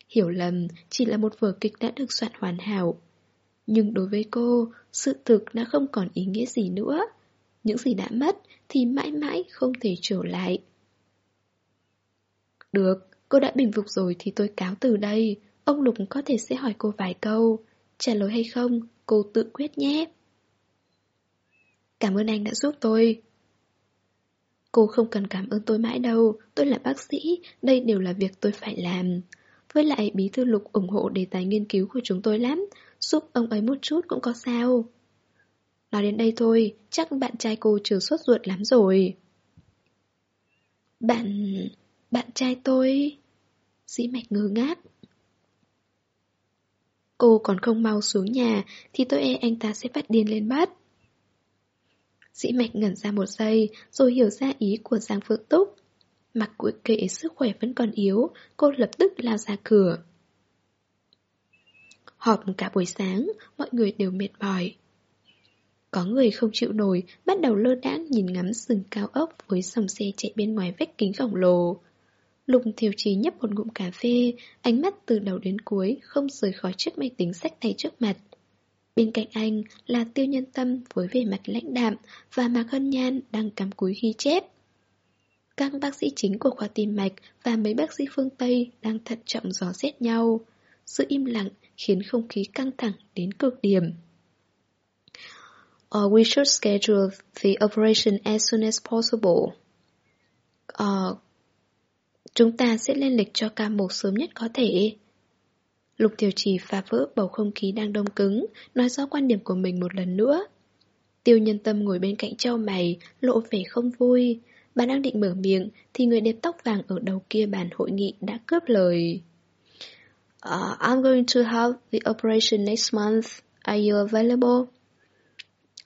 Hiểu lầm chỉ là một vở kịch đã được soạn hoàn hảo. Nhưng đối với cô, sự thực đã không còn ý nghĩa gì nữa. Những gì đã mất thì mãi mãi không thể trở lại. Được, cô đã bình phục rồi thì tôi cáo từ đây. Ông Lục có thể sẽ hỏi cô vài câu. Trả lời hay không, cô tự quyết nhé. Cảm ơn anh đã giúp tôi. Cô không cần cảm ơn tôi mãi đâu, tôi là bác sĩ, đây đều là việc tôi phải làm. Với lại bí thư lục ủng hộ đề tài nghiên cứu của chúng tôi lắm, giúp ông ấy một chút cũng có sao. Nói đến đây thôi, chắc bạn trai cô trừ suốt ruột lắm rồi. Bạn... bạn trai tôi... Dĩ mạch ngơ ngác. Cô còn không mau xuống nhà thì tôi e anh ta sẽ phát điên lên bắt. Dĩ mạch ngẩn ra một giây rồi hiểu ra ý của Giang Phượng Túc. Mặc cuối kệ sức khỏe vẫn còn yếu, cô lập tức lao ra cửa. Họp cả buổi sáng, mọi người đều mệt mỏi. Có người không chịu nổi, bắt đầu lơ đãng nhìn ngắm rừng cao ốc với dòng xe chạy bên ngoài vách kính khổng lồ. Lục thiều trí nhấp một ngụm cà phê, ánh mắt từ đầu đến cuối không rời khỏi chiếc máy tính sách tay trước mặt. Bên cạnh anh là tiêu nhân tâm với vẻ mặt lãnh đạm và Mạc Hân Nhan đang cắm cúi ghi chép. Các bác sĩ chính của khoa tim mạch và mấy bác sĩ phương Tây đang thận trọng dò xét nhau. Sự im lặng khiến không khí căng thẳng đến cực điểm or we should schedule the operation as soon as possible. Or chúng ta sẽ lên lịch cho ca mổ sớm nhất có thể. Lục Tiểu Trì phá vỡ bầu không khí đang đông cứng, nói rõ quan điểm của mình một lần nữa. Tiêu nhân tâm ngồi bên cạnh châu mày, lộ vẻ không vui. Bà đang định mở miệng, thì người đẹp tóc vàng ở đầu kia bàn hội nghị đã cướp lời. Uh, I'm going to have the operation next month. Are you available?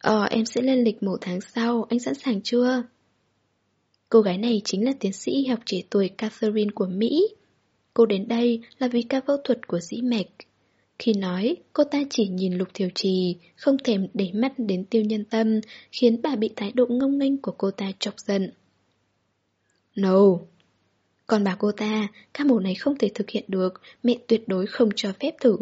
Ờ, em sẽ lên lịch một tháng sau, anh sẵn sàng chưa? Cô gái này chính là tiến sĩ học trẻ tuổi Catherine của Mỹ. Cô đến đây là vì ca phẫu thuật của dĩ mạch. Khi nói, cô ta chỉ nhìn lục thiểu trì, không thèm để mắt đến tiêu nhân tâm, khiến bà bị thái độ ngông nghênh của cô ta chọc giận. No. Còn bà cô ta, ca mổ này không thể thực hiện được, mẹ tuyệt đối không cho phép thử.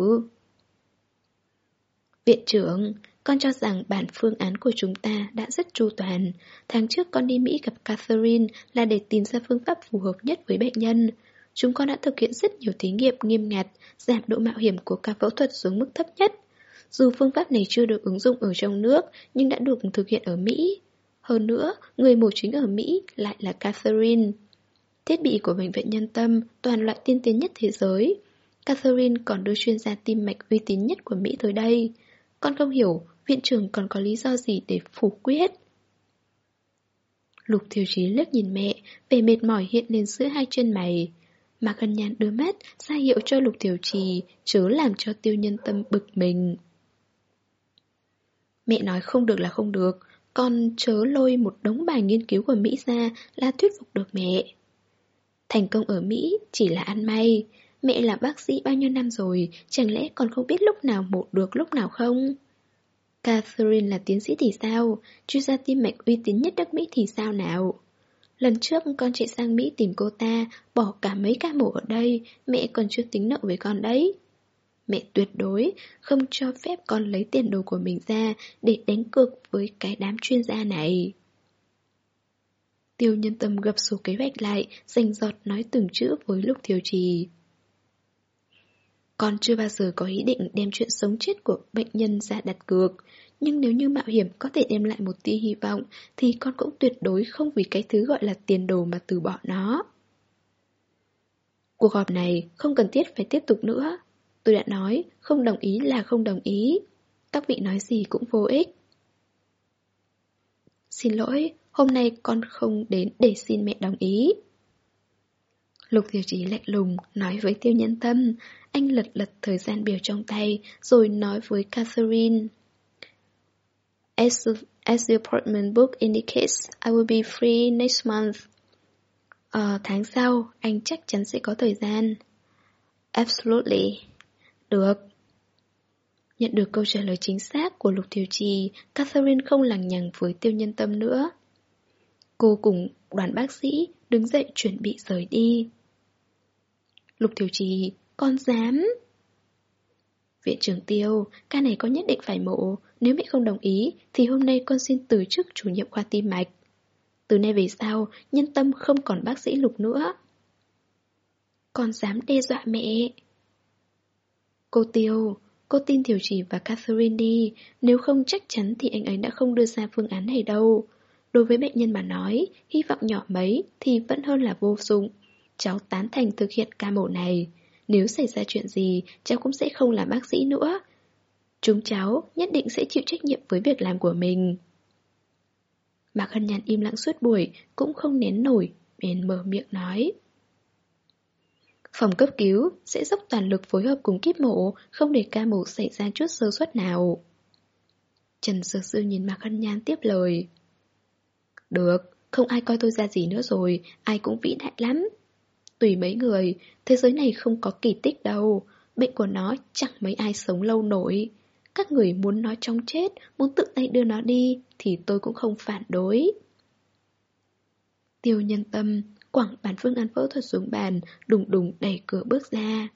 Viện trưởng, con cho rằng bản phương án của chúng ta đã rất chu toàn. Tháng trước con đi Mỹ gặp Catherine là để tìm ra phương pháp phù hợp nhất với bệnh nhân. Chúng con đã thực hiện rất nhiều thí nghiệm nghiêm ngặt, giảm độ mạo hiểm của ca phẫu thuật xuống mức thấp nhất. Dù phương pháp này chưa được ứng dụng ở trong nước, nhưng đã được thực hiện ở Mỹ. Hơn nữa, người mổ chính ở Mỹ lại là Catherine. Thiết bị của Bệnh viện Nhân Tâm toàn loại tiên tiến nhất thế giới. Catherine còn đưa chuyên gia tim mạch uy tín nhất của Mỹ tới đây. Con không hiểu viện trưởng còn có lý do gì để phủ quyết. Lục thiếu chí lướt nhìn mẹ, vẻ mệt mỏi hiện lên giữa hai chân mày. Mà gần nhàn đưa mắt, ra hiệu cho lục Tiểu trì, chớ làm cho tiêu nhân tâm bực mình. Mẹ nói không được là không được, con chớ lôi một đống bài nghiên cứu của Mỹ ra là thuyết phục được mẹ. Thành công ở Mỹ chỉ là ăn may, mẹ là bác sĩ bao nhiêu năm rồi, chẳng lẽ còn không biết lúc nào mổ được lúc nào không? Catherine là tiến sĩ thì sao? Chuyên gia tim mạch uy tín nhất nước Mỹ thì sao nào? Lần trước con chạy sang Mỹ tìm cô ta, bỏ cả mấy ca mổ ở đây, mẹ còn chưa tính nợ với con đấy. Mẹ tuyệt đối không cho phép con lấy tiền đồ của mình ra để đánh cược với cái đám chuyên gia này. Tiêu nhân tâm gập số kế hoạch lại, dành giọt nói từng chữ với lúc thiếu trì. Con chưa bao giờ có ý định đem chuyện sống chết của bệnh nhân ra đặt cược. Nhưng nếu như mạo hiểm có thể đem lại một tia hy vọng, thì con cũng tuyệt đối không vì cái thứ gọi là tiền đồ mà từ bỏ nó. Cuộc họp này không cần thiết phải tiếp tục nữa. Tôi đã nói, không đồng ý là không đồng ý. Các vị nói gì cũng vô ích. Xin lỗi, hôm nay con không đến để xin mẹ đồng ý. Lục Tiểu Trí lạnh lùng, nói với Tiêu Nhân Tâm. Anh lật lật thời gian biểu trong tay, rồi nói với Catherine. As, as the appointment book indicates, I will be free next month. Ờ, tháng sau, anh chắc chắn sẽ có thời gian. Absolutely. Được. Nhận được câu trả lời chính xác của Lục Thiều Trì, Catherine không lằng nhằng với tiêu nhân tâm nữa. Cô cùng đoàn bác sĩ đứng dậy chuẩn bị rời đi. Lục Thiều Trì, con dám. Viện trưởng tiêu, ca này con nhất định phải mổ, nếu mẹ không đồng ý thì hôm nay con xin từ chức chủ nhiệm khoa tim mạch. Từ nay về sau, nhân tâm không còn bác sĩ Lục nữa. Con dám đe dọa mẹ. Cô Tiêu, cô tin Thiều Trì và Catherine đi, nếu không chắc chắn thì anh ấy đã không đưa ra phương án này đâu. Đối với bệnh nhân mà nói, hy vọng nhỏ mấy thì vẫn hơn là vô dụng. Cháu tán thành thực hiện ca mổ này. Nếu xảy ra chuyện gì, cháu cũng sẽ không làm bác sĩ nữa. Chúng cháu nhất định sẽ chịu trách nhiệm với việc làm của mình. Mạc Hân Nhàn im lặng suốt buổi, cũng không nén nổi, bèn mở miệng nói. Phòng cấp cứu sẽ dốc toàn lực phối hợp cùng kíp mổ, không để ca mổ xảy ra chút sơ suất nào. Trần Sơ Sư nhìn Mạc Hân Nhan tiếp lời. Được, không ai coi tôi ra gì nữa rồi, ai cũng vĩ đại lắm. Tùy mấy người, thế giới này không có kỳ tích đâu, bệnh của nó chẳng mấy ai sống lâu nổi. Các người muốn nó trong chết, muốn tự tay đưa nó đi, thì tôi cũng không phản đối. Tiêu nhân tâm, quẳng bàn phương án phẫu thuật xuống bàn, đùng đùng đẩy cửa bước ra.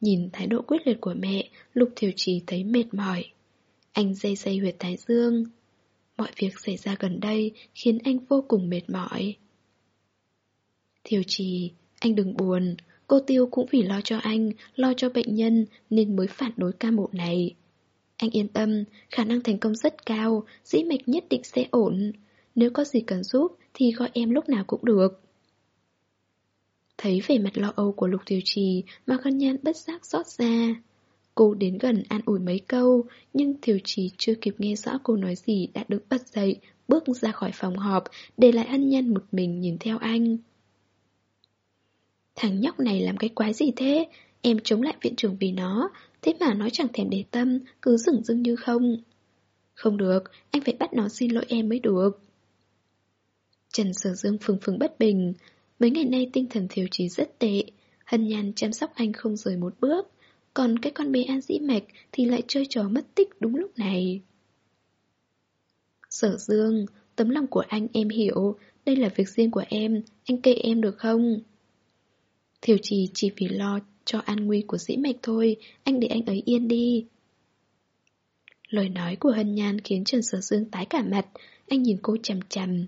Nhìn thái độ quyết liệt của mẹ, Lục Thiều Trì thấy mệt mỏi. Anh dây dây huyệt thái dương. Mọi việc xảy ra gần đây khiến anh vô cùng mệt mỏi. Thiều Trì, anh đừng buồn, cô Tiêu cũng vì lo cho anh, lo cho bệnh nhân nên mới phản đối ca mổ này. Anh yên tâm, khả năng thành công rất cao, dĩ mạch nhất định sẽ ổn. Nếu có gì cần giúp thì gọi em lúc nào cũng được. Thấy vẻ mặt lo âu của Lục Tiêu Trì mà con nhan bất giác rót ra. Cô đến gần an ủi mấy câu, nhưng thiều Trì chưa kịp nghe rõ cô nói gì đã đứng bật dậy, bước ra khỏi phòng họp, để lại ân nhân một mình nhìn theo anh. Thằng nhóc này làm cái quái gì thế? Em chống lại viện trưởng vì nó, thế mà nó chẳng thèm để tâm, cứ dửng dưng như không. Không được, anh phải bắt nó xin lỗi em mới được. Trần Sở Dương phừng phừng bất bình. Mấy ngày nay tinh thần thiếu trí rất tệ. Hân nhàn chăm sóc anh không rời một bước. Còn cái con bé An Dĩ Mạch thì lại chơi trò mất tích đúng lúc này. Sở Dương, tấm lòng của anh em hiểu. Đây là việc riêng của em, anh kệ em được không? Thiều trì chỉ vì lo cho an nguy của dĩ mạch thôi, anh để anh ấy yên đi. Lời nói của Hân Nhan khiến Trần Sở Dương tái cả mặt, anh nhìn cô chằm chằm.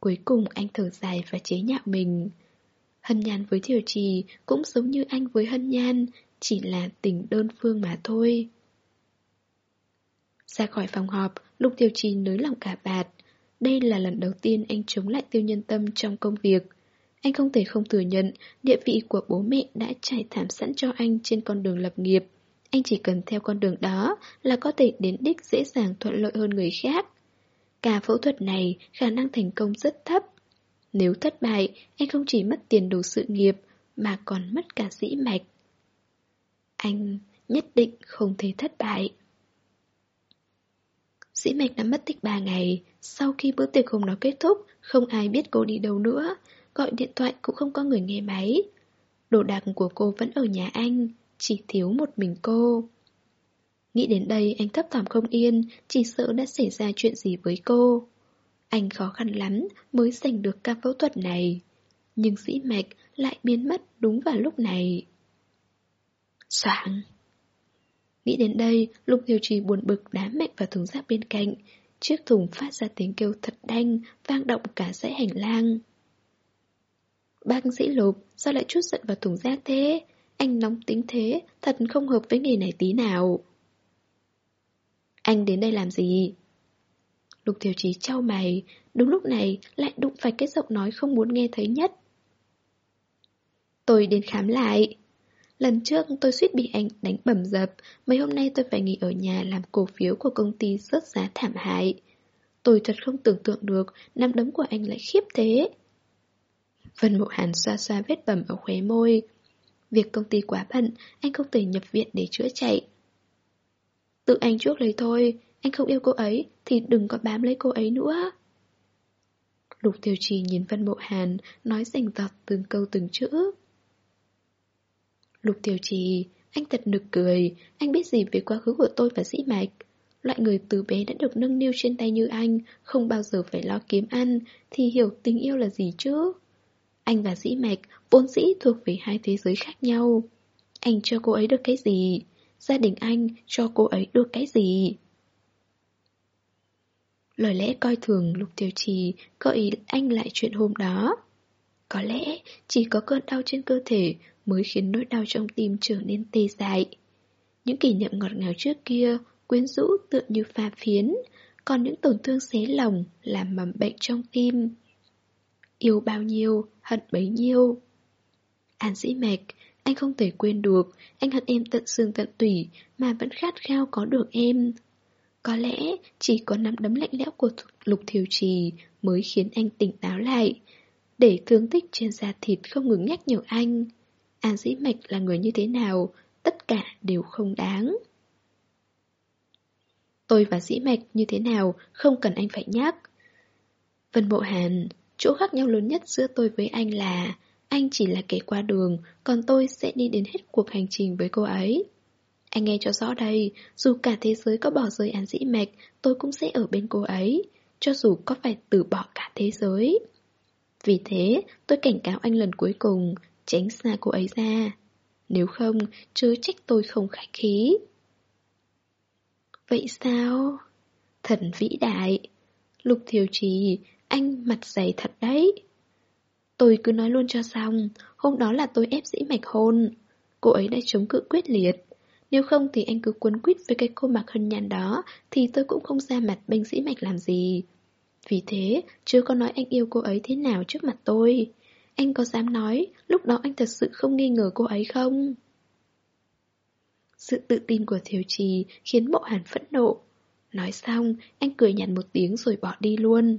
Cuối cùng anh thở dài và chế nhạo mình. Hân Nhan với Thiều Trì cũng giống như anh với Hân Nhan, chỉ là tình đơn phương mà thôi. Ra khỏi phòng họp, Lục Thiều Trì nới lòng cả bạt. Đây là lần đầu tiên anh chống lại tiêu nhân tâm trong công việc. Anh không thể không thừa nhận địa vị của bố mẹ đã trải thảm sẵn cho anh trên con đường lập nghiệp. Anh chỉ cần theo con đường đó là có thể đến đích dễ dàng thuận lợi hơn người khác. Cả phẫu thuật này khả năng thành công rất thấp. Nếu thất bại, anh không chỉ mất tiền đồ sự nghiệp mà còn mất cả dĩ mạch. Anh nhất định không thể thất bại. Dĩ mạch đã mất tích 3 ngày, sau khi bữa tiệc hôm đó kết thúc, không ai biết cô đi đâu nữa, gọi điện thoại cũng không có người nghe máy. Đồ đạc của cô vẫn ở nhà anh, chỉ thiếu một mình cô. Nghĩ đến đây anh thấp thỏm không yên, chỉ sợ đã xảy ra chuyện gì với cô. Anh khó khăn lắm mới giành được ca phẫu thuật này. Nhưng dĩ mạch lại biến mất đúng vào lúc này. Soảng! Nghĩ đến đây, Lục Hiểu Trì buồn bực đá mạnh vào thùng rác bên cạnh. Chiếc thùng phát ra tiếng kêu thật đanh, vang động cả dãy hành lang. Bác sĩ Lục, sao lại chút giận vào thùng rác thế? Anh nóng tính thế, thật không hợp với nghề này tí nào. Anh đến đây làm gì? Lục Thiểu Chí trao mày, đúng lúc này lại đụng phải cái giọng nói không muốn nghe thấy nhất. Tôi đến khám lại. Lần trước tôi suýt bị anh đánh bầm dập, mấy hôm nay tôi phải nghỉ ở nhà làm cổ phiếu của công ty rớt giá thảm hại. Tôi thật không tưởng tượng được năm đấm của anh lại khiếp thế. Vân Mộ Hàn xoa xoa vết bầm ở khóe môi. Việc công ty quá bận, anh không thể nhập viện để chữa chạy. Tự anh chuốc lấy thôi, anh không yêu cô ấy thì đừng có bám lấy cô ấy nữa. Lục Tiểu Trì nhìn Vân Mộ Hàn, nói rành rọt từng câu từng chữ. Lục Tiểu Trì, anh thật nực cười, anh biết gì về quá khứ của tôi và dĩ mạch. Loại người từ bé đã được nâng niu trên tay như anh, không bao giờ phải lo kiếm ăn, thì hiểu tình yêu là gì chứ? Anh và dĩ mạch vốn dĩ thuộc về hai thế giới khác nhau. Anh cho cô ấy được cái gì? Gia đình anh cho cô ấy được cái gì? Lời lẽ coi thường Lục Tiểu Trì gợi anh lại chuyện hôm đó. Có lẽ chỉ có cơn đau trên cơ thể mới khiến nỗi đau trong tim trở nên tê dại. Những kỷ niệm ngọt ngào trước kia, quyến rũ tựa như pha phiến, còn những tổn thương xé lòng làm mầm bệnh trong tim. Yêu bao nhiêu, hận bấy nhiêu. An dĩ mạch, anh không thể quên được, anh hận em tận xương tận tủy mà vẫn khát khao có được em. Có lẽ chỉ có nắm đấm lạnh lẽo của Lục Thiều Trì mới khiến anh tỉnh táo lại. để thương tích trên da thịt không ngừng nhắc nhở anh. An dĩ mạch là người như thế nào, tất cả đều không đáng. Tôi và dĩ mạch như thế nào, không cần anh phải nhắc. Vân Mộ Hàn, chỗ khác nhau lớn nhất giữa tôi với anh là anh chỉ là kẻ qua đường, còn tôi sẽ đi đến hết cuộc hành trình với cô ấy. Anh nghe cho rõ đây, dù cả thế giới có bỏ rơi án Dĩ Mạch, tôi cũng sẽ ở bên cô ấy, cho dù có phải từ bỏ cả thế giới. Vì thế, tôi cảnh cáo anh lần cuối cùng, tránh xa cô ấy ra. Nếu không, chớ trách tôi không khách khí. Vậy sao? Thần vĩ đại. Lục thiều trì, anh mặt dày thật đấy. Tôi cứ nói luôn cho xong, hôm đó là tôi ép dĩ mạch hôn. Cô ấy đã chống cự quyết liệt. Nếu không thì anh cứ cuốn quýt với cái cô mặc hân nhàn đó thì tôi cũng không ra mặt bênh dĩ mạch làm gì. Vì thế, chưa có nói anh yêu cô ấy thế nào trước mặt tôi. Anh có dám nói lúc đó anh thật sự không nghi ngờ cô ấy không? Sự tự tin của Thiều Trì khiến mộ hàn phẫn nộ. Nói xong, anh cười nhạt một tiếng rồi bỏ đi luôn.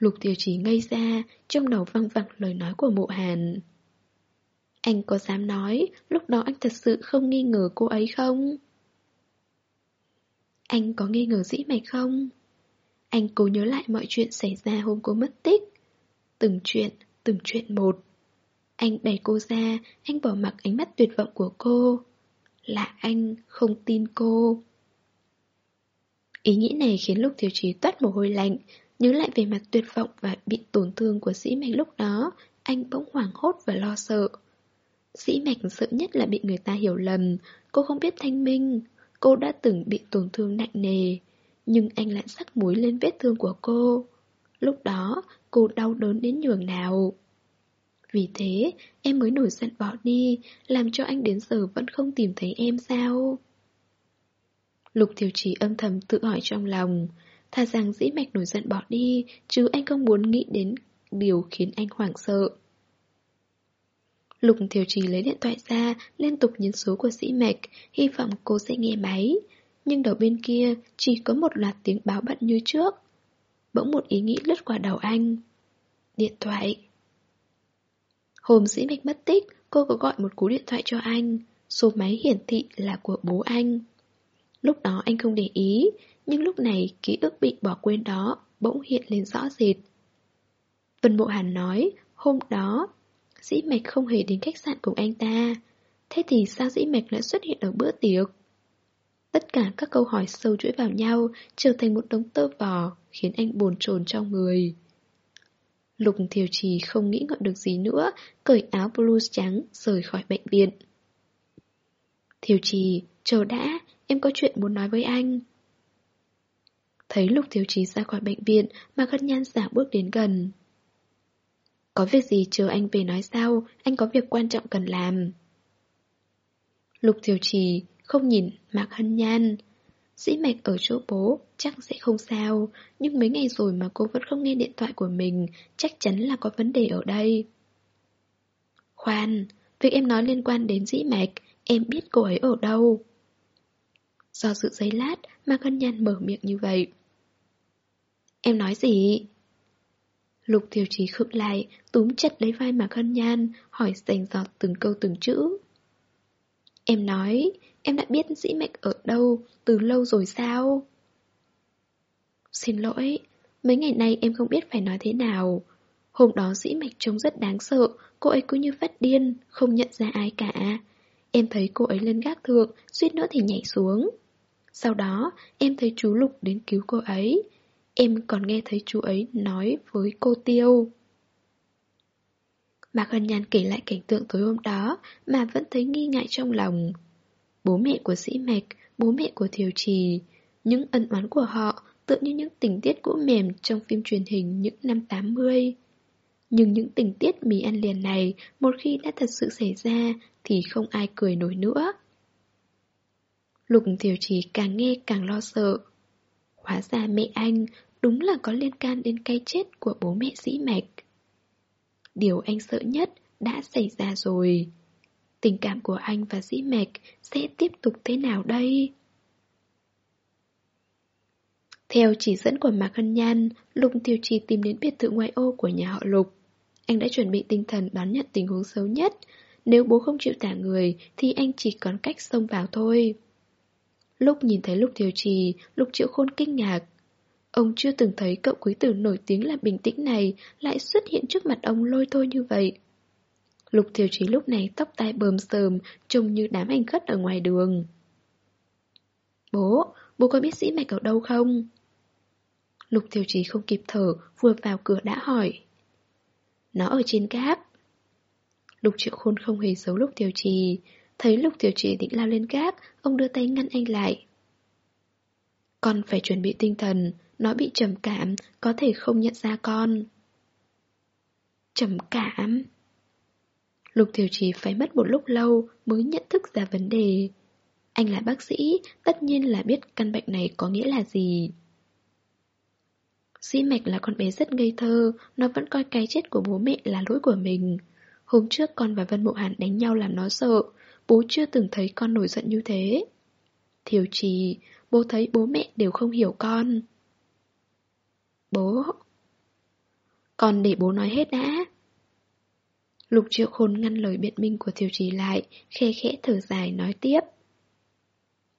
Lục Tiểu Trì ngây ra, trong đầu văng vẳng lời nói của mộ hàn. Anh có dám nói lúc đó anh thật sự không nghi ngờ cô ấy không? Anh có nghi ngờ dĩ mạch không? Anh cố nhớ lại mọi chuyện xảy ra hôm cô mất tích. Từng chuyện, từng chuyện một. Anh đẩy cô ra, anh bỏ mặc ánh mắt tuyệt vọng của cô. Là anh không tin cô. Ý nghĩ này khiến lúc thiếu trí toát mồ hôi lạnh, nhớ lại về mặt tuyệt vọng và bị tổn thương của sĩ mạch lúc đó, anh bỗng hoảng hốt và lo sợ. Sĩ mạch sợ nhất là bị người ta hiểu lầm, cô không biết thanh minh, cô đã từng bị tổn thương nặng nề, nhưng anh lại sắc muối lên vết thương của cô. Lúc đó, cô đau đớn đến nhường nào. Vì thế, em mới nổi giận bỏ đi, làm cho anh đến giờ vẫn không tìm thấy em sao? Lục Thiều Trí âm thầm tự hỏi trong lòng, thà rằng dĩ mạch nổi giận bỏ đi, chứ anh không muốn nghĩ đến điều khiến anh hoảng sợ. Lục Thiều Trì lấy điện thoại ra, liên tục nhấn số của dĩ mạch, hy vọng cô sẽ nghe máy. Nhưng đầu bên kia chỉ có một loạt tiếng báo bận như trước. Bỗng một ý nghĩ lướt qua đầu anh. Điện thoại. Hôm dĩ mạch mất tích, cô có gọi một cú điện thoại cho anh. Số máy hiển thị là của bố anh. Lúc đó anh không để ý, nhưng lúc này ký ức bị bỏ quên đó bỗng hiện lên rõ rệt. Vân Mộ Hàn nói, hôm đó, dĩ mạch không hề đến khách sạn cùng anh ta. Thế thì sao dĩ mạch lại xuất hiện ở bữa tiệc? Tất cả các câu hỏi sâu chuỗi vào nhau trở thành một đống tơ vò, khiến anh bồn chồn trong người. Lục Thiều Trì không nghĩ ngợi được gì nữa, cởi áo blues trắng rời khỏi bệnh viện. Thiều Trì, chờ đã, em có chuyện muốn nói với anh. Thấy Lục thiếu chí ra khỏi bệnh viện mà Khất Nhan giả bước đến gần. Có việc gì chờ anh về nói sao, anh có việc quan trọng cần làm. Lục thiếu Trì không nhìn Mạc Hân Nhan. Dĩ mạch ở chỗ bố, chắc sẽ không sao, nhưng mấy ngày rồi mà cô vẫn không nghe điện thoại của mình, chắc chắn là có vấn đề ở đây. Khoan, việc em nói liên quan đến dĩ mạch, em biết cô ấy ở đâu. Do sự giấy lát, Mạc Hân Nhan mở miệng như vậy. Em nói gì? Lục Thiều Trí khựng lại, túm chặt lấy vai Mạc Hân Nhan, hỏi sành giọt từng câu từng chữ. Em nói, em đã biết dĩ mạch ở đâu, từ lâu rồi sao? Xin lỗi, mấy ngày nay em không biết phải nói thế nào. Hôm đó dĩ mạch trông rất đáng sợ, cô ấy cứ như phát điên, không nhận ra ai cả. Em thấy cô ấy lên gác thượng, suýt nữa thì nhảy xuống. Sau đó, em thấy chú Lục đến cứu cô ấy. Em còn nghe thấy chú ấy nói với cô Tiêu. Mạc Hân Nhan kể lại cảnh tượng tối hôm đó mà vẫn thấy nghi ngại trong lòng. Bố mẹ của Sĩ Mạch, bố mẹ của Thiều Trì, những ân oán của họ tựa như những tình tiết cũ mềm trong phim truyền hình những năm 80. Nhưng những tình tiết mì ăn liền này một khi đã thật sự xảy ra thì không ai cười nổi nữa. Lục Thiều Trì càng nghe càng lo sợ. Hóa ra mẹ anh đúng là có liên can đến cái chết của bố mẹ Sĩ Mạch. Điều anh sợ nhất đã xảy ra rồi. Tình cảm của anh và dĩ mạch sẽ tiếp tục thế nào đây? Theo chỉ dẫn của Mạc Hân Nhan, Lục Tiêu Trì tìm đến biệt thự ngoại ô của nhà họ Lục. Anh đã chuẩn bị tinh thần đón nhận tình huống xấu nhất. Nếu bố không chịu tả người thì anh chỉ còn cách xông vào thôi. Lúc nhìn thấy Lục Tiêu Trì, Lục Triệu Khôn kinh ngạc. Ông chưa từng thấy cậu quý tử nổi tiếng là bình tĩnh này lại xuất hiện trước mặt ông lôi thôi như vậy. Lục Thiều Trí lúc này tóc tai bờm sờm, trông như đám anh khất ở ngoài đường. Bố, bố có biết sĩ mạch ở đâu không? Lục Thiều Trí không kịp thở, vừa vào cửa đã hỏi. Nó ở trên cáp. Lục Triệu Khôn không hề giấu Lục Thiều Trì. Thấy Lục Thiều Trì định lao lên cáp, ông đưa tay ngăn anh lại. Con phải chuẩn bị tinh thần, nó bị trầm cảm, có thể không nhận ra con. Trầm cảm? Lục Thiều Trì phải mất một lúc lâu mới nhận thức ra vấn đề. Anh là bác sĩ, tất nhiên là biết căn bệnh này có nghĩa là gì. Dĩ mạch là con bé rất ngây thơ, nó vẫn coi cái chết của bố mẹ là lỗi của mình. Hôm trước con và Vân Mộ Hàn đánh nhau làm nó sợ, bố chưa từng thấy con nổi giận như thế. Thiều trì, bố thấy bố mẹ đều không hiểu con. Bố... Con để bố nói hết đã. Lục triệu khôn ngăn lời biện minh của Thiều trì lại, khe khẽ thở dài nói tiếp.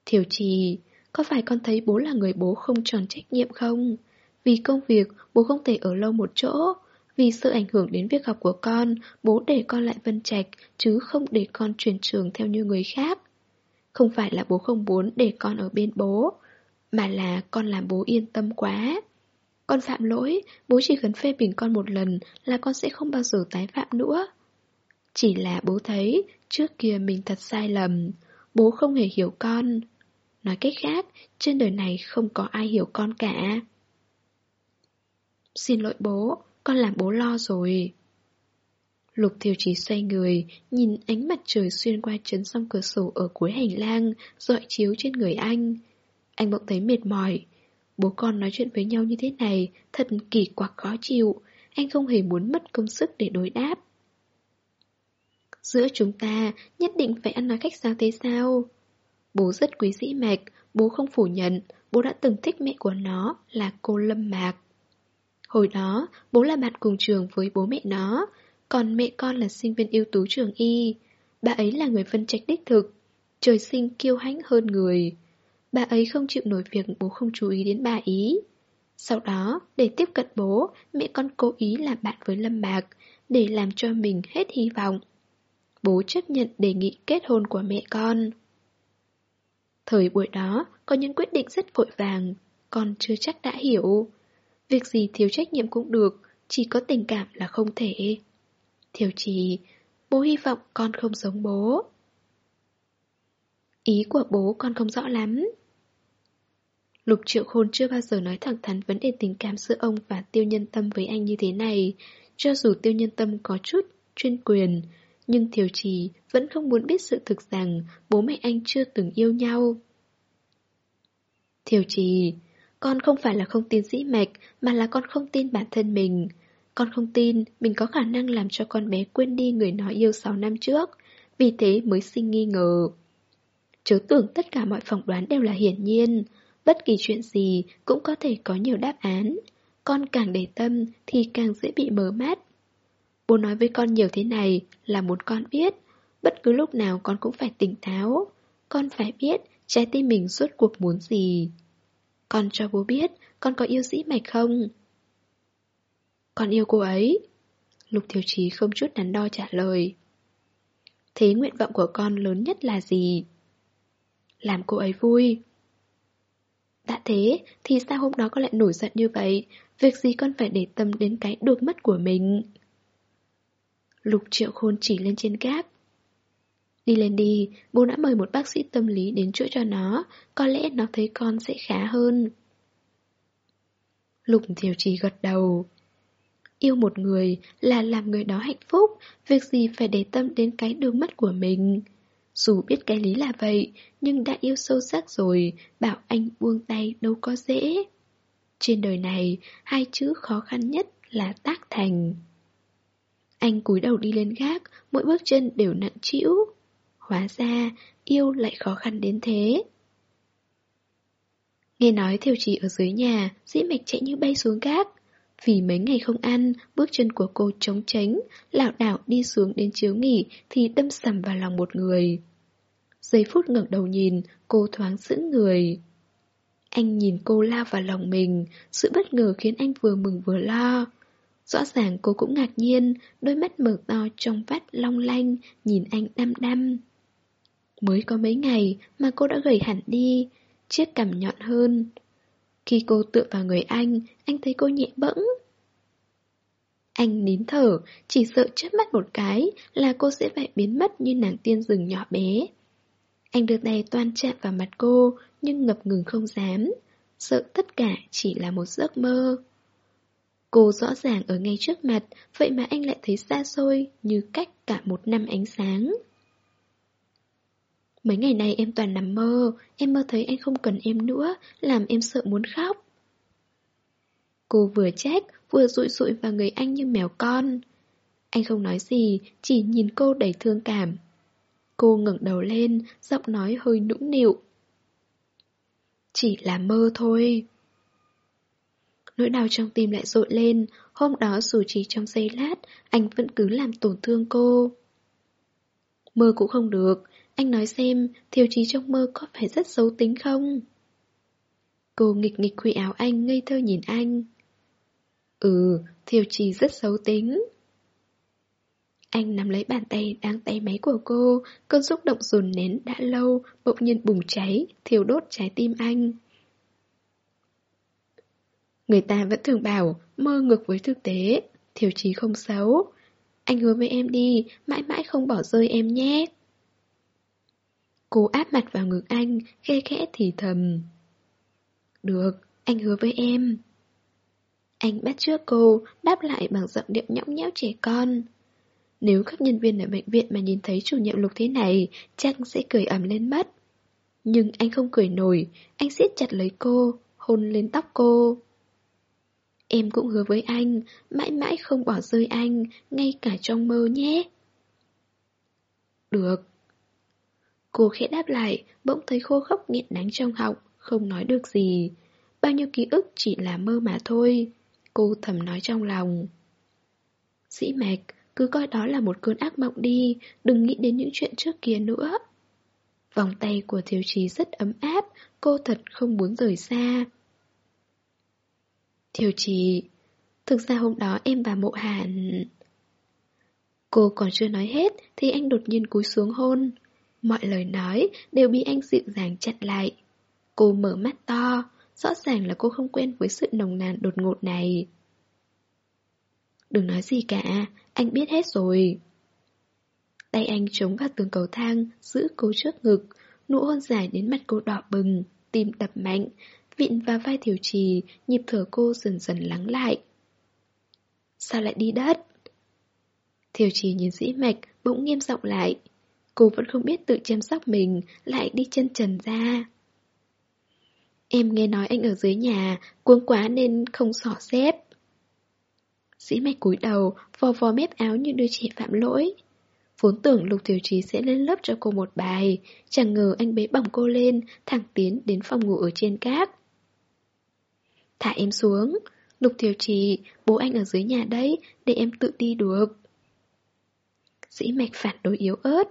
Thiều trì, có phải con thấy bố là người bố không tròn trách nhiệm không? Vì công việc, bố không thể ở lâu một chỗ. Vì sự ảnh hưởng đến việc học của con, bố để con lại Vân Trạch, chứ không để con chuyển trường theo như người khác. Không phải là bố không muốn để con ở bên bố, mà là con làm bố yên tâm quá. Con phạm lỗi, bố chỉ cần phê bình con một lần là con sẽ không bao giờ tái phạm nữa. Chỉ là bố thấy trước kia mình thật sai lầm, bố không hề hiểu con. Nói cách khác, trên đời này không có ai hiểu con cả. Xin lỗi bố, con làm bố lo rồi. Lục thiều chỉ xoay người, nhìn ánh mặt trời xuyên qua chấn song cửa sổ ở cuối hành lang, dọi chiếu trên người anh. Anh bỗng thấy mệt mỏi. Bố con nói chuyện với nhau như thế này, thật kỳ quặc khó chịu. Anh không hề muốn mất công sức để đối đáp. Giữa chúng ta nhất định phải ăn nói cách sao thế sao? Bố rất quý dĩ mạch, bố không phủ nhận, bố đã từng thích mẹ của nó là cô Lâm Mạc. Hồi đó, bố là bạn cùng trường với bố mẹ nó, còn mẹ con là sinh viên ưu tú trường y. Bà ấy là người phân trách đích thực, trời sinh kiêu hãnh hơn người. Bà ấy không chịu nổi việc bố không chú ý đến bà ý. Sau đó, để tiếp cận bố, mẹ con cố ý làm bạn với Lâm Mạc, để làm cho mình hết hy vọng. Bố chấp nhận đề nghị kết hôn của mẹ con. Thời buổi đó, có những quyết định rất vội vàng, con chưa chắc đã hiểu. Việc gì thiếu trách nhiệm cũng được, chỉ có tình cảm là không thể. Thiều chỉ, bố hy vọng con không giống bố. Ý của bố con không rõ lắm. Lục triệu khôn chưa bao giờ nói thẳng thắn vấn đề tình cảm giữa ông và tiêu nhân tâm với anh như thế này. Cho dù tiêu nhân tâm có chút chuyên quyền, nhưng Thiều Trì vẫn không muốn biết sự thực rằng bố mẹ anh chưa từng yêu nhau. Thiều Trì, con không phải là không tin dĩ mạch, mà là con không tin bản thân mình. Con không tin mình có khả năng làm cho con bé quên đi người nó yêu 6 năm trước, vì thế mới sinh nghi ngờ. Chớ tưởng tất cả mọi phỏng đoán đều là hiển nhiên, bất kỳ chuyện gì cũng có thể có nhiều đáp án. Con càng để tâm thì càng dễ bị mờ mắt. Bố nói với con nhiều thế này là muốn con biết, bất cứ lúc nào con cũng phải tỉnh táo. Con phải biết trái tim mình suốt cuộc muốn gì. Con cho bố biết con có yêu dĩ mạch không? Con yêu cô ấy. Lục Thiếu Trí không chút đắn đo trả lời. Thế nguyện vọng của con lớn nhất là gì? Làm cô ấy vui. Đã thế, thì sao hôm đó con lại nổi giận như vậy? Việc gì con phải để tâm đến cái được mất của mình? Lục triệu khôn chỉ lên trên gác. Đi lên đi, bố đã mời một bác sĩ tâm lý đến chữa cho nó, có lẽ nó thấy con sẽ khá hơn. Lục thiểu trì gật đầu. Yêu một người là làm người đó hạnh phúc, việc gì phải để tâm đến cái đường mất của mình. Dù biết cái lý là vậy, nhưng đã yêu sâu sắc rồi, bảo anh buông tay đâu có dễ. Trên đời này, hai chữ khó khăn nhất là tác thành. Anh cúi đầu đi lên gác, mỗi bước chân đều nặng trĩu. Hóa ra, yêu lại khó khăn đến thế. Nghe nói thiểu trì ở dưới nhà, dĩ mạch chạy như bay xuống gác. Vì mấy ngày không ăn, bước chân của cô trống tránh, lảo đảo đi xuống đến chiếu nghỉ thì đâm sầm vào lòng một người. Giây phút ngẩng đầu nhìn, cô thoáng sững người. Anh nhìn cô lao vào lòng mình, sự bất ngờ khiến anh vừa mừng vừa lo. Rõ ràng cô cũng ngạc nhiên, đôi mắt mở to trong vắt long lanh, nhìn anh đăm đăm. Mới có mấy ngày mà cô đã gầy hẳn đi, chiếc cằm nhọn hơn. Khi cô tựa vào người anh, anh thấy cô nhẹ bẫng. Anh nín thở, chỉ sợ chớp mắt một cái là cô sẽ phải biến mất như nàng tiên rừng nhỏ bé. Anh đưa tay toan chạm vào mặt cô, nhưng ngập ngừng không dám, sợ tất cả chỉ là một giấc mơ. Cô rõ ràng ở ngay trước mặt, vậy mà anh lại thấy xa xôi, như cách cả một năm ánh sáng. Mấy ngày này em toàn nằm mơ, em mơ thấy anh không cần em nữa, làm em sợ muốn khóc. Cô vừa trách, vừa rụi rụi vào người anh như mèo con. Anh không nói gì, chỉ nhìn cô đầy thương cảm. Cô ngẩng đầu lên, giọng nói hơi nũng nịu. Chỉ là mơ thôi. Nỗi đau trong tim lại dội lên, hôm đó dù chỉ trong giây lát, anh vẫn cứ làm tổn thương cô. Mơ cũng không được, anh nói xem, thiếu chí trong mơ có phải rất xấu tính không? Cô nghịch nghịch khuy áo anh, ngây thơ nhìn anh. Ừ, Thiều chí rất xấu tính. Anh nắm lấy bàn tay đang tay máy của cô, cơn xúc động dồn nén đã lâu, bỗng nhiên bùng cháy, thiêu đốt trái tim anh. Người ta vẫn thường bảo, mơ ngược với thực tế, Thiều chí không xấu. Anh hứa với em đi, mãi mãi không bỏ rơi em nhé. Cô áp mặt vào ngực anh, khe khẽ thì thầm. Được, anh hứa với em. Anh bắt trước cô, đáp lại bằng giọng điệu nhõng nhẽo trẻ con. Nếu các nhân viên ở bệnh viện mà nhìn thấy chủ nhiệm lục thế này, chắc sẽ cười ẩm lên mất. Nhưng anh không cười nổi, anh siết chặt lấy cô, hôn lên tóc cô. Em cũng hứa với anh, mãi mãi không bỏ rơi anh, ngay cả trong mơ nhé. Được. Cô khẽ đáp lại, bỗng thấy khô khốc nghẹn đắng trong họng, không nói được gì. Bao nhiêu ký ức chỉ là mơ mà thôi. Cô thầm nói trong lòng. Dĩ mạch, cứ coi đó là một cơn ác mộng đi, đừng nghĩ đến những chuyện trước kia nữa. Vòng tay của thiếu trí rất ấm áp, cô thật không muốn rời xa. Thiếu trí, Thực ra hôm đó em và mộ hàn Cô còn chưa nói hết Thì anh đột nhiên cúi xuống hôn Mọi lời nói đều bị anh dịu dàng chặn lại Cô mở mắt to Rõ ràng là cô không quen với sự nồng nàn đột ngột này Đừng nói gì cả Anh biết hết rồi Tay anh chống vào tường cầu thang Giữ cô trước ngực Nụ hôn dài đến mặt cô đỏ bừng Tim đập mạnh Vịn vào vai thiểu trì, nhịp thở cô dần dần lắng lại. Sao lại đi đất? Thiểu trì nhìn dĩ mạch, bỗng nghiêm giọng lại. Cô vẫn không biết tự chăm sóc mình, lại đi chân trần ra. Em nghe nói anh ở dưới nhà, cuống quá nên không xỏ xếp. Dĩ mạch cúi đầu, vò vò mép áo như đứa trẻ phạm lỗi. Vốn tưởng Lục Tiểu Trí sẽ lên lớp cho cô một bài, chẳng ngờ anh bế bỏng cô lên, thẳng tiến đến phòng ngủ ở trên cát. Thả em xuống. Lục tiểu Trì, bố anh ở dưới nhà đấy, để em tự đi được. Dĩ mạch phản đối yếu ớt,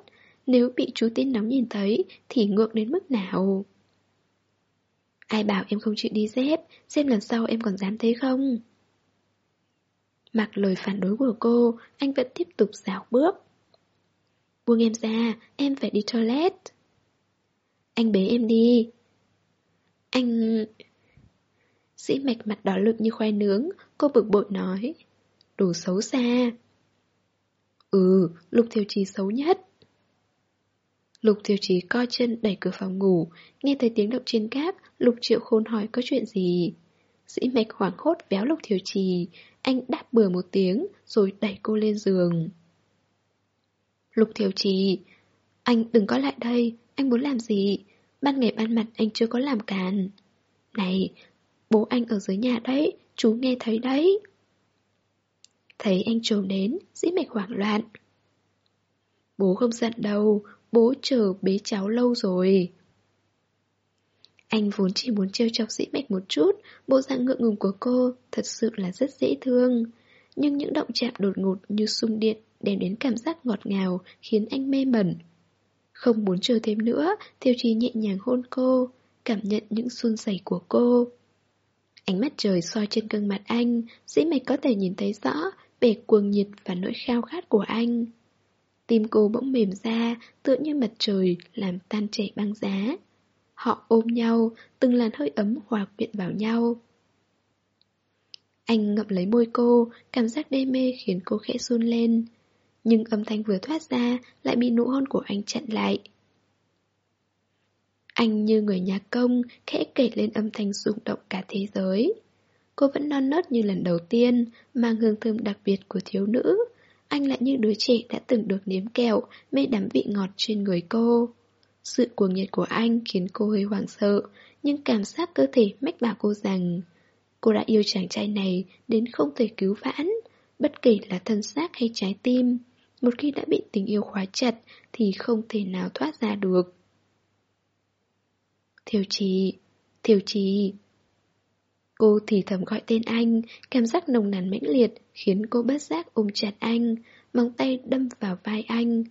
nếu bị chú tin nóng nhìn thấy thì ngược đến mức nào? Ai bảo em không chịu đi dép, xem lần sau em còn dám thế không? Mặc lời phản đối của cô, anh vẫn tiếp tục dạo bước. Buông em ra, em phải đi toilet. Anh bế em đi. Anh... Sĩ mạch mặt đỏ lực như khoai nướng, cô bực bội nói. đủ xấu xa. Ừ, Lục Thiều Trì xấu nhất. Lục Tiêu Chí co chân đẩy cửa phòng ngủ, nghe thấy tiếng động trên cáp, Lục Triệu Khôn hỏi có chuyện gì. Sĩ mạch hoảng hốt véo Lục Thiều Trì, anh đáp bừa một tiếng, rồi đẩy cô lên giường. Lục Thiều Trì, anh đừng có lại đây, anh muốn làm gì? Ban ngày ban mặt anh chưa có làm càn. Này, Bố anh ở dưới nhà đấy, chú nghe thấy đấy. Thấy anh trồm đến, dĩ mạch hoảng loạn. Bố không giận đâu, bố chờ bế cháu lâu rồi. Anh vốn chỉ muốn trêu chọc dĩ mạch một chút, bộ dạng ngượng ngùng của cô thật sự là rất dễ thương. Nhưng những động chạm đột ngột như xung điện đem đến cảm giác ngọt ngào khiến anh mê mẩn. Không muốn chờ thêm nữa, Tiêu Trì nhẹ nhàng hôn cô, cảm nhận những xuân sẩy của cô. Ánh mắt trời soi trên gương mặt anh, dĩ mạch có thể nhìn thấy rõ vẻ cuồng nhiệt và nỗi khao khát của anh. Tim cô bỗng mềm ra, tựa như mặt trời làm tan chảy băng giá. Họ ôm nhau, từng làn hơi ấm hòa quyện vào nhau. Anh ngậm lấy môi cô, cảm giác đê mê khiến cô khẽ run lên. Nhưng âm thanh vừa thoát ra lại bị nụ hôn của anh chặn lại. Anh như người nhạc công, khẽ kể lên âm thanh rung động cả thế giới. Cô vẫn non nớt như lần đầu tiên, mang hương thơm đặc biệt của thiếu nữ. Anh lại như đứa trẻ đã từng được nếm kẹo, mê đắm vị ngọt trên người cô. Sự cuồng nhiệt của anh khiến cô hơi hoảng sợ, nhưng cảm giác cơ thể mách bảo cô rằng cô đã yêu chàng trai này đến không thể cứu vãn, bất kể là thân xác hay trái tim. Một khi đã bị tình yêu khóa chặt thì không thể nào thoát ra được. Thiều trì, thiều trì. Cô thì thầm gọi tên anh, cảm giác nồng nàn mãnh liệt khiến cô bất giác ôm chặt anh, móng tay đâm vào vai anh.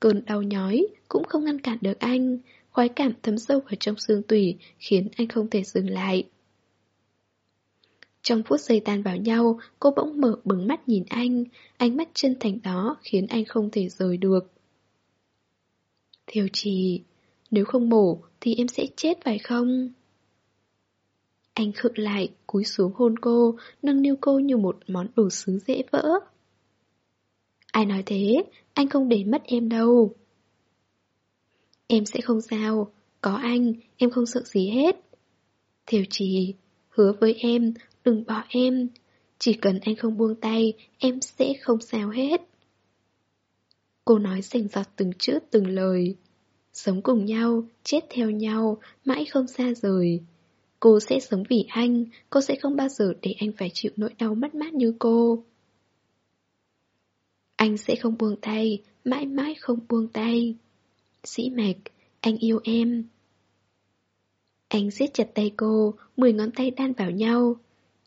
Cơn đau nhói cũng không ngăn cản được anh, khoái cảm thấm sâu vào trong xương tủy khiến anh không thể dừng lại. Trong phút giây tan vào nhau, cô bỗng mở bừng mắt nhìn anh, ánh mắt chân thành đó khiến anh không thể rời được. Thiều trì, nếu không mổ thì em sẽ chết phải không? Anh khựng lại, cúi xuống hôn cô, nâng niu cô như một món đồ sứ dễ vỡ. Ai nói thế, anh không để mất em đâu. Em sẽ không sao, có anh, em không sợ gì hết. Thiều trì, hứa với em, đừng bỏ em. Chỉ cần anh không buông tay, em sẽ không sao hết. Cô nói rành giọt từng chữ từng lời. Sống cùng nhau, chết theo nhau, mãi không xa rời. Cô sẽ sống vì anh, cô sẽ không bao giờ để anh phải chịu nỗi đau mất mát như cô. Anh sẽ không buông tay, mãi mãi không buông tay. Sĩ mạch, anh yêu em. Anh siết chặt tay cô, mười ngón tay đan vào nhau.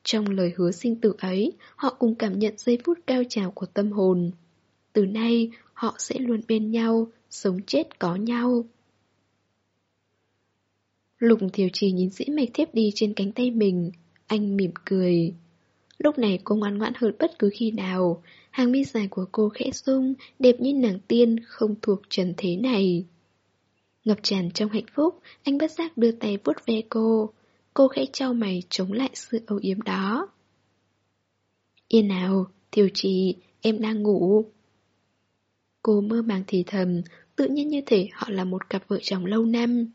Trong lời hứa sinh tử ấy, họ cùng cảm nhận giây phút cao trào của tâm hồn. Từ nay, họ sẽ luôn bên nhau, sống chết có nhau. Lục thiều trì nhìn dĩ mạch thiếp đi trên cánh tay mình, anh mỉm cười. Lúc này cô ngoan ngoãn hơn bất cứ khi nào, hàng mi dài của cô khẽ sung, đẹp như nàng tiên không thuộc trần thế này. Ngập tràn trong hạnh phúc, anh bất giác đưa tay vuốt ve cô. Cô khẽ trao mày chống lại sự âu yếm đó. Yên nào, thiều trì, em đang ngủ. Cô mơ màng thì thầm, tự nhiên như thể họ là một cặp vợ chồng lâu năm.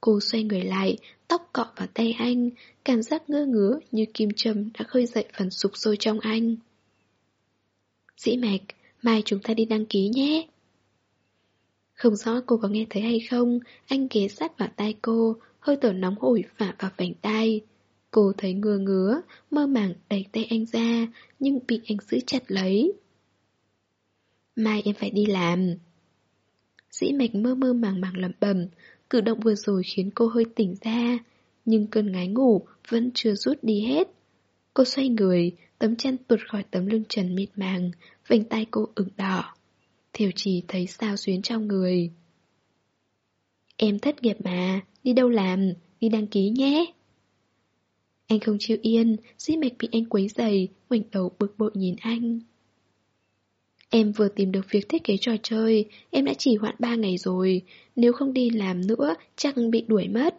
Cô xoay người lại, tóc cọ vào tay anh, cảm giác ngơ ngứa như kim châm đã khơi dậy phần sụp sôi trong anh. Dĩ mạch, mai chúng ta đi đăng ký nhé. Không rõ cô có nghe thấy hay không, anh ghé sát vào tai cô, hơi thở nóng hổi phả vào vành tai. Cô thấy ngừa ngứa, mơ màng đẩy tay anh ra, nhưng bị anh giữ chặt lấy. Mai em phải đi làm. Dĩ mạch mơ mơ màng màng lẩm bẩm, cử động vừa rồi khiến cô hơi tỉnh ra, nhưng cơn ngái ngủ vẫn chưa rút đi hết. Cô xoay người, tấm chăn tuột khỏi tấm lưng trần mịt màng, vành tay cô ửng đỏ. Thiều trì thấy sao xuyến trong người. Em thất nghiệp mà, đi đâu làm, đi đăng ký nhé. Anh không chịu yên, dĩ mạch bị anh quấy dày, ngoảnh đầu bực bội nhìn anh. Em vừa tìm được việc thiết kế trò chơi, em đã chỉ hoãn 3 ngày rồi, nếu không đi làm nữa chắc bị đuổi mất.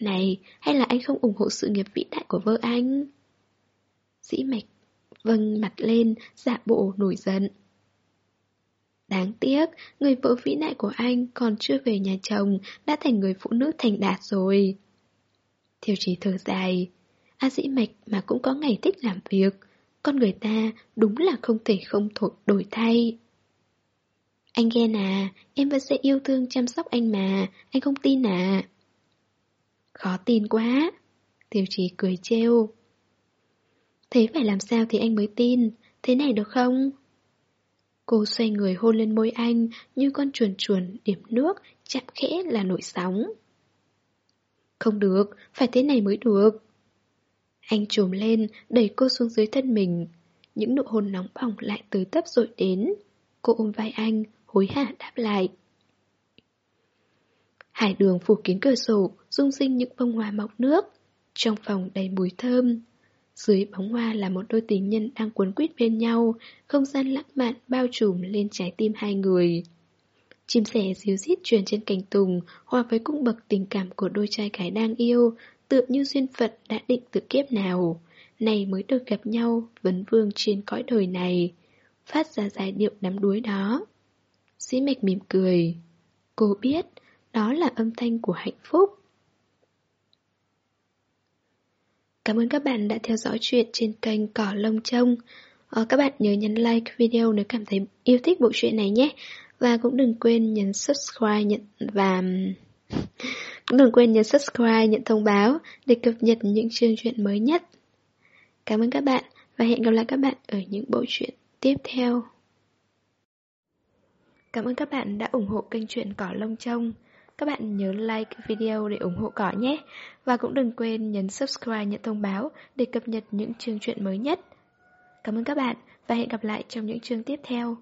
Này, hay là anh không ủng hộ sự nghiệp vĩ đại của vợ anh? Dĩ mạch vâng mặt lên, giả bộ nổi giận. Đáng tiếc, người vợ vĩ đại của anh còn chưa về nhà chồng, đã thành người phụ nữ thành đạt rồi. Thiều chỉ thở dài, A dĩ mạch mà cũng có ngày thích làm việc, con người ta đúng là không thể không thuộc đổi thay. Anh ghen à, em vẫn sẽ yêu thương chăm sóc anh mà, anh không tin à? Khó tin quá. Tiểu trì cười trêu. Thế phải làm sao thì anh mới tin, thế này được không? Cô xoay người hôn lên môi anh như con chuồn chuồn điểm nước chạm khẽ là nổi sóng. Không được, phải thế này mới được. Anh trồm lên, đẩy cô xuống dưới thân mình. Những nụ hôn nóng bỏng lại tới tấp rồi đến. Cô ôm vai anh, hối hả đáp lại. Hải đường phủ kín cửa sổ, rung sinh những bông hoa mọc nước. Trong phòng đầy mùi thơm. Dưới bóng hoa là một đôi tình nhân đang cuốn quýt bên nhau, không gian lãng mạn bao trùm lên trái tim hai người. Chim sẻ díu dít truyền trên cành tùng, hòa với cung bậc tình cảm của đôi trai gái đang yêu, tựa như duyên phận đã định từ kiếp nào. Này mới được gặp nhau, vấn vương trên cõi đời này. Phát ra giai điệu đắm đuối đó. Sĩ mạch mỉm cười. Cô biết, đó là âm thanh của hạnh phúc. Cảm ơn các bạn đã theo dõi chuyện trên kênh Cỏ Lông Trông. Ờ, các bạn nhớ nhấn like video nếu cảm thấy yêu thích bộ truyện này nhé. Và cũng đừng quên nhấn subscribe nhận và cũng đừng quên nhấn subscribe, nhận thông báo để cập nhật những chương truyện mới nhất. Cảm ơn các bạn và hẹn gặp lại các bạn ở những bộ truyện tiếp theo. Cảm ơn các bạn đã ủng hộ kênh truyện Cỏ Lông Trông. Các bạn nhớ like video để ủng hộ cỏ nhé. Và cũng đừng quên nhấn subscribe, nhận thông báo để cập nhật những chương truyện mới nhất. Cảm ơn các bạn và hẹn gặp lại trong những chương tiếp theo.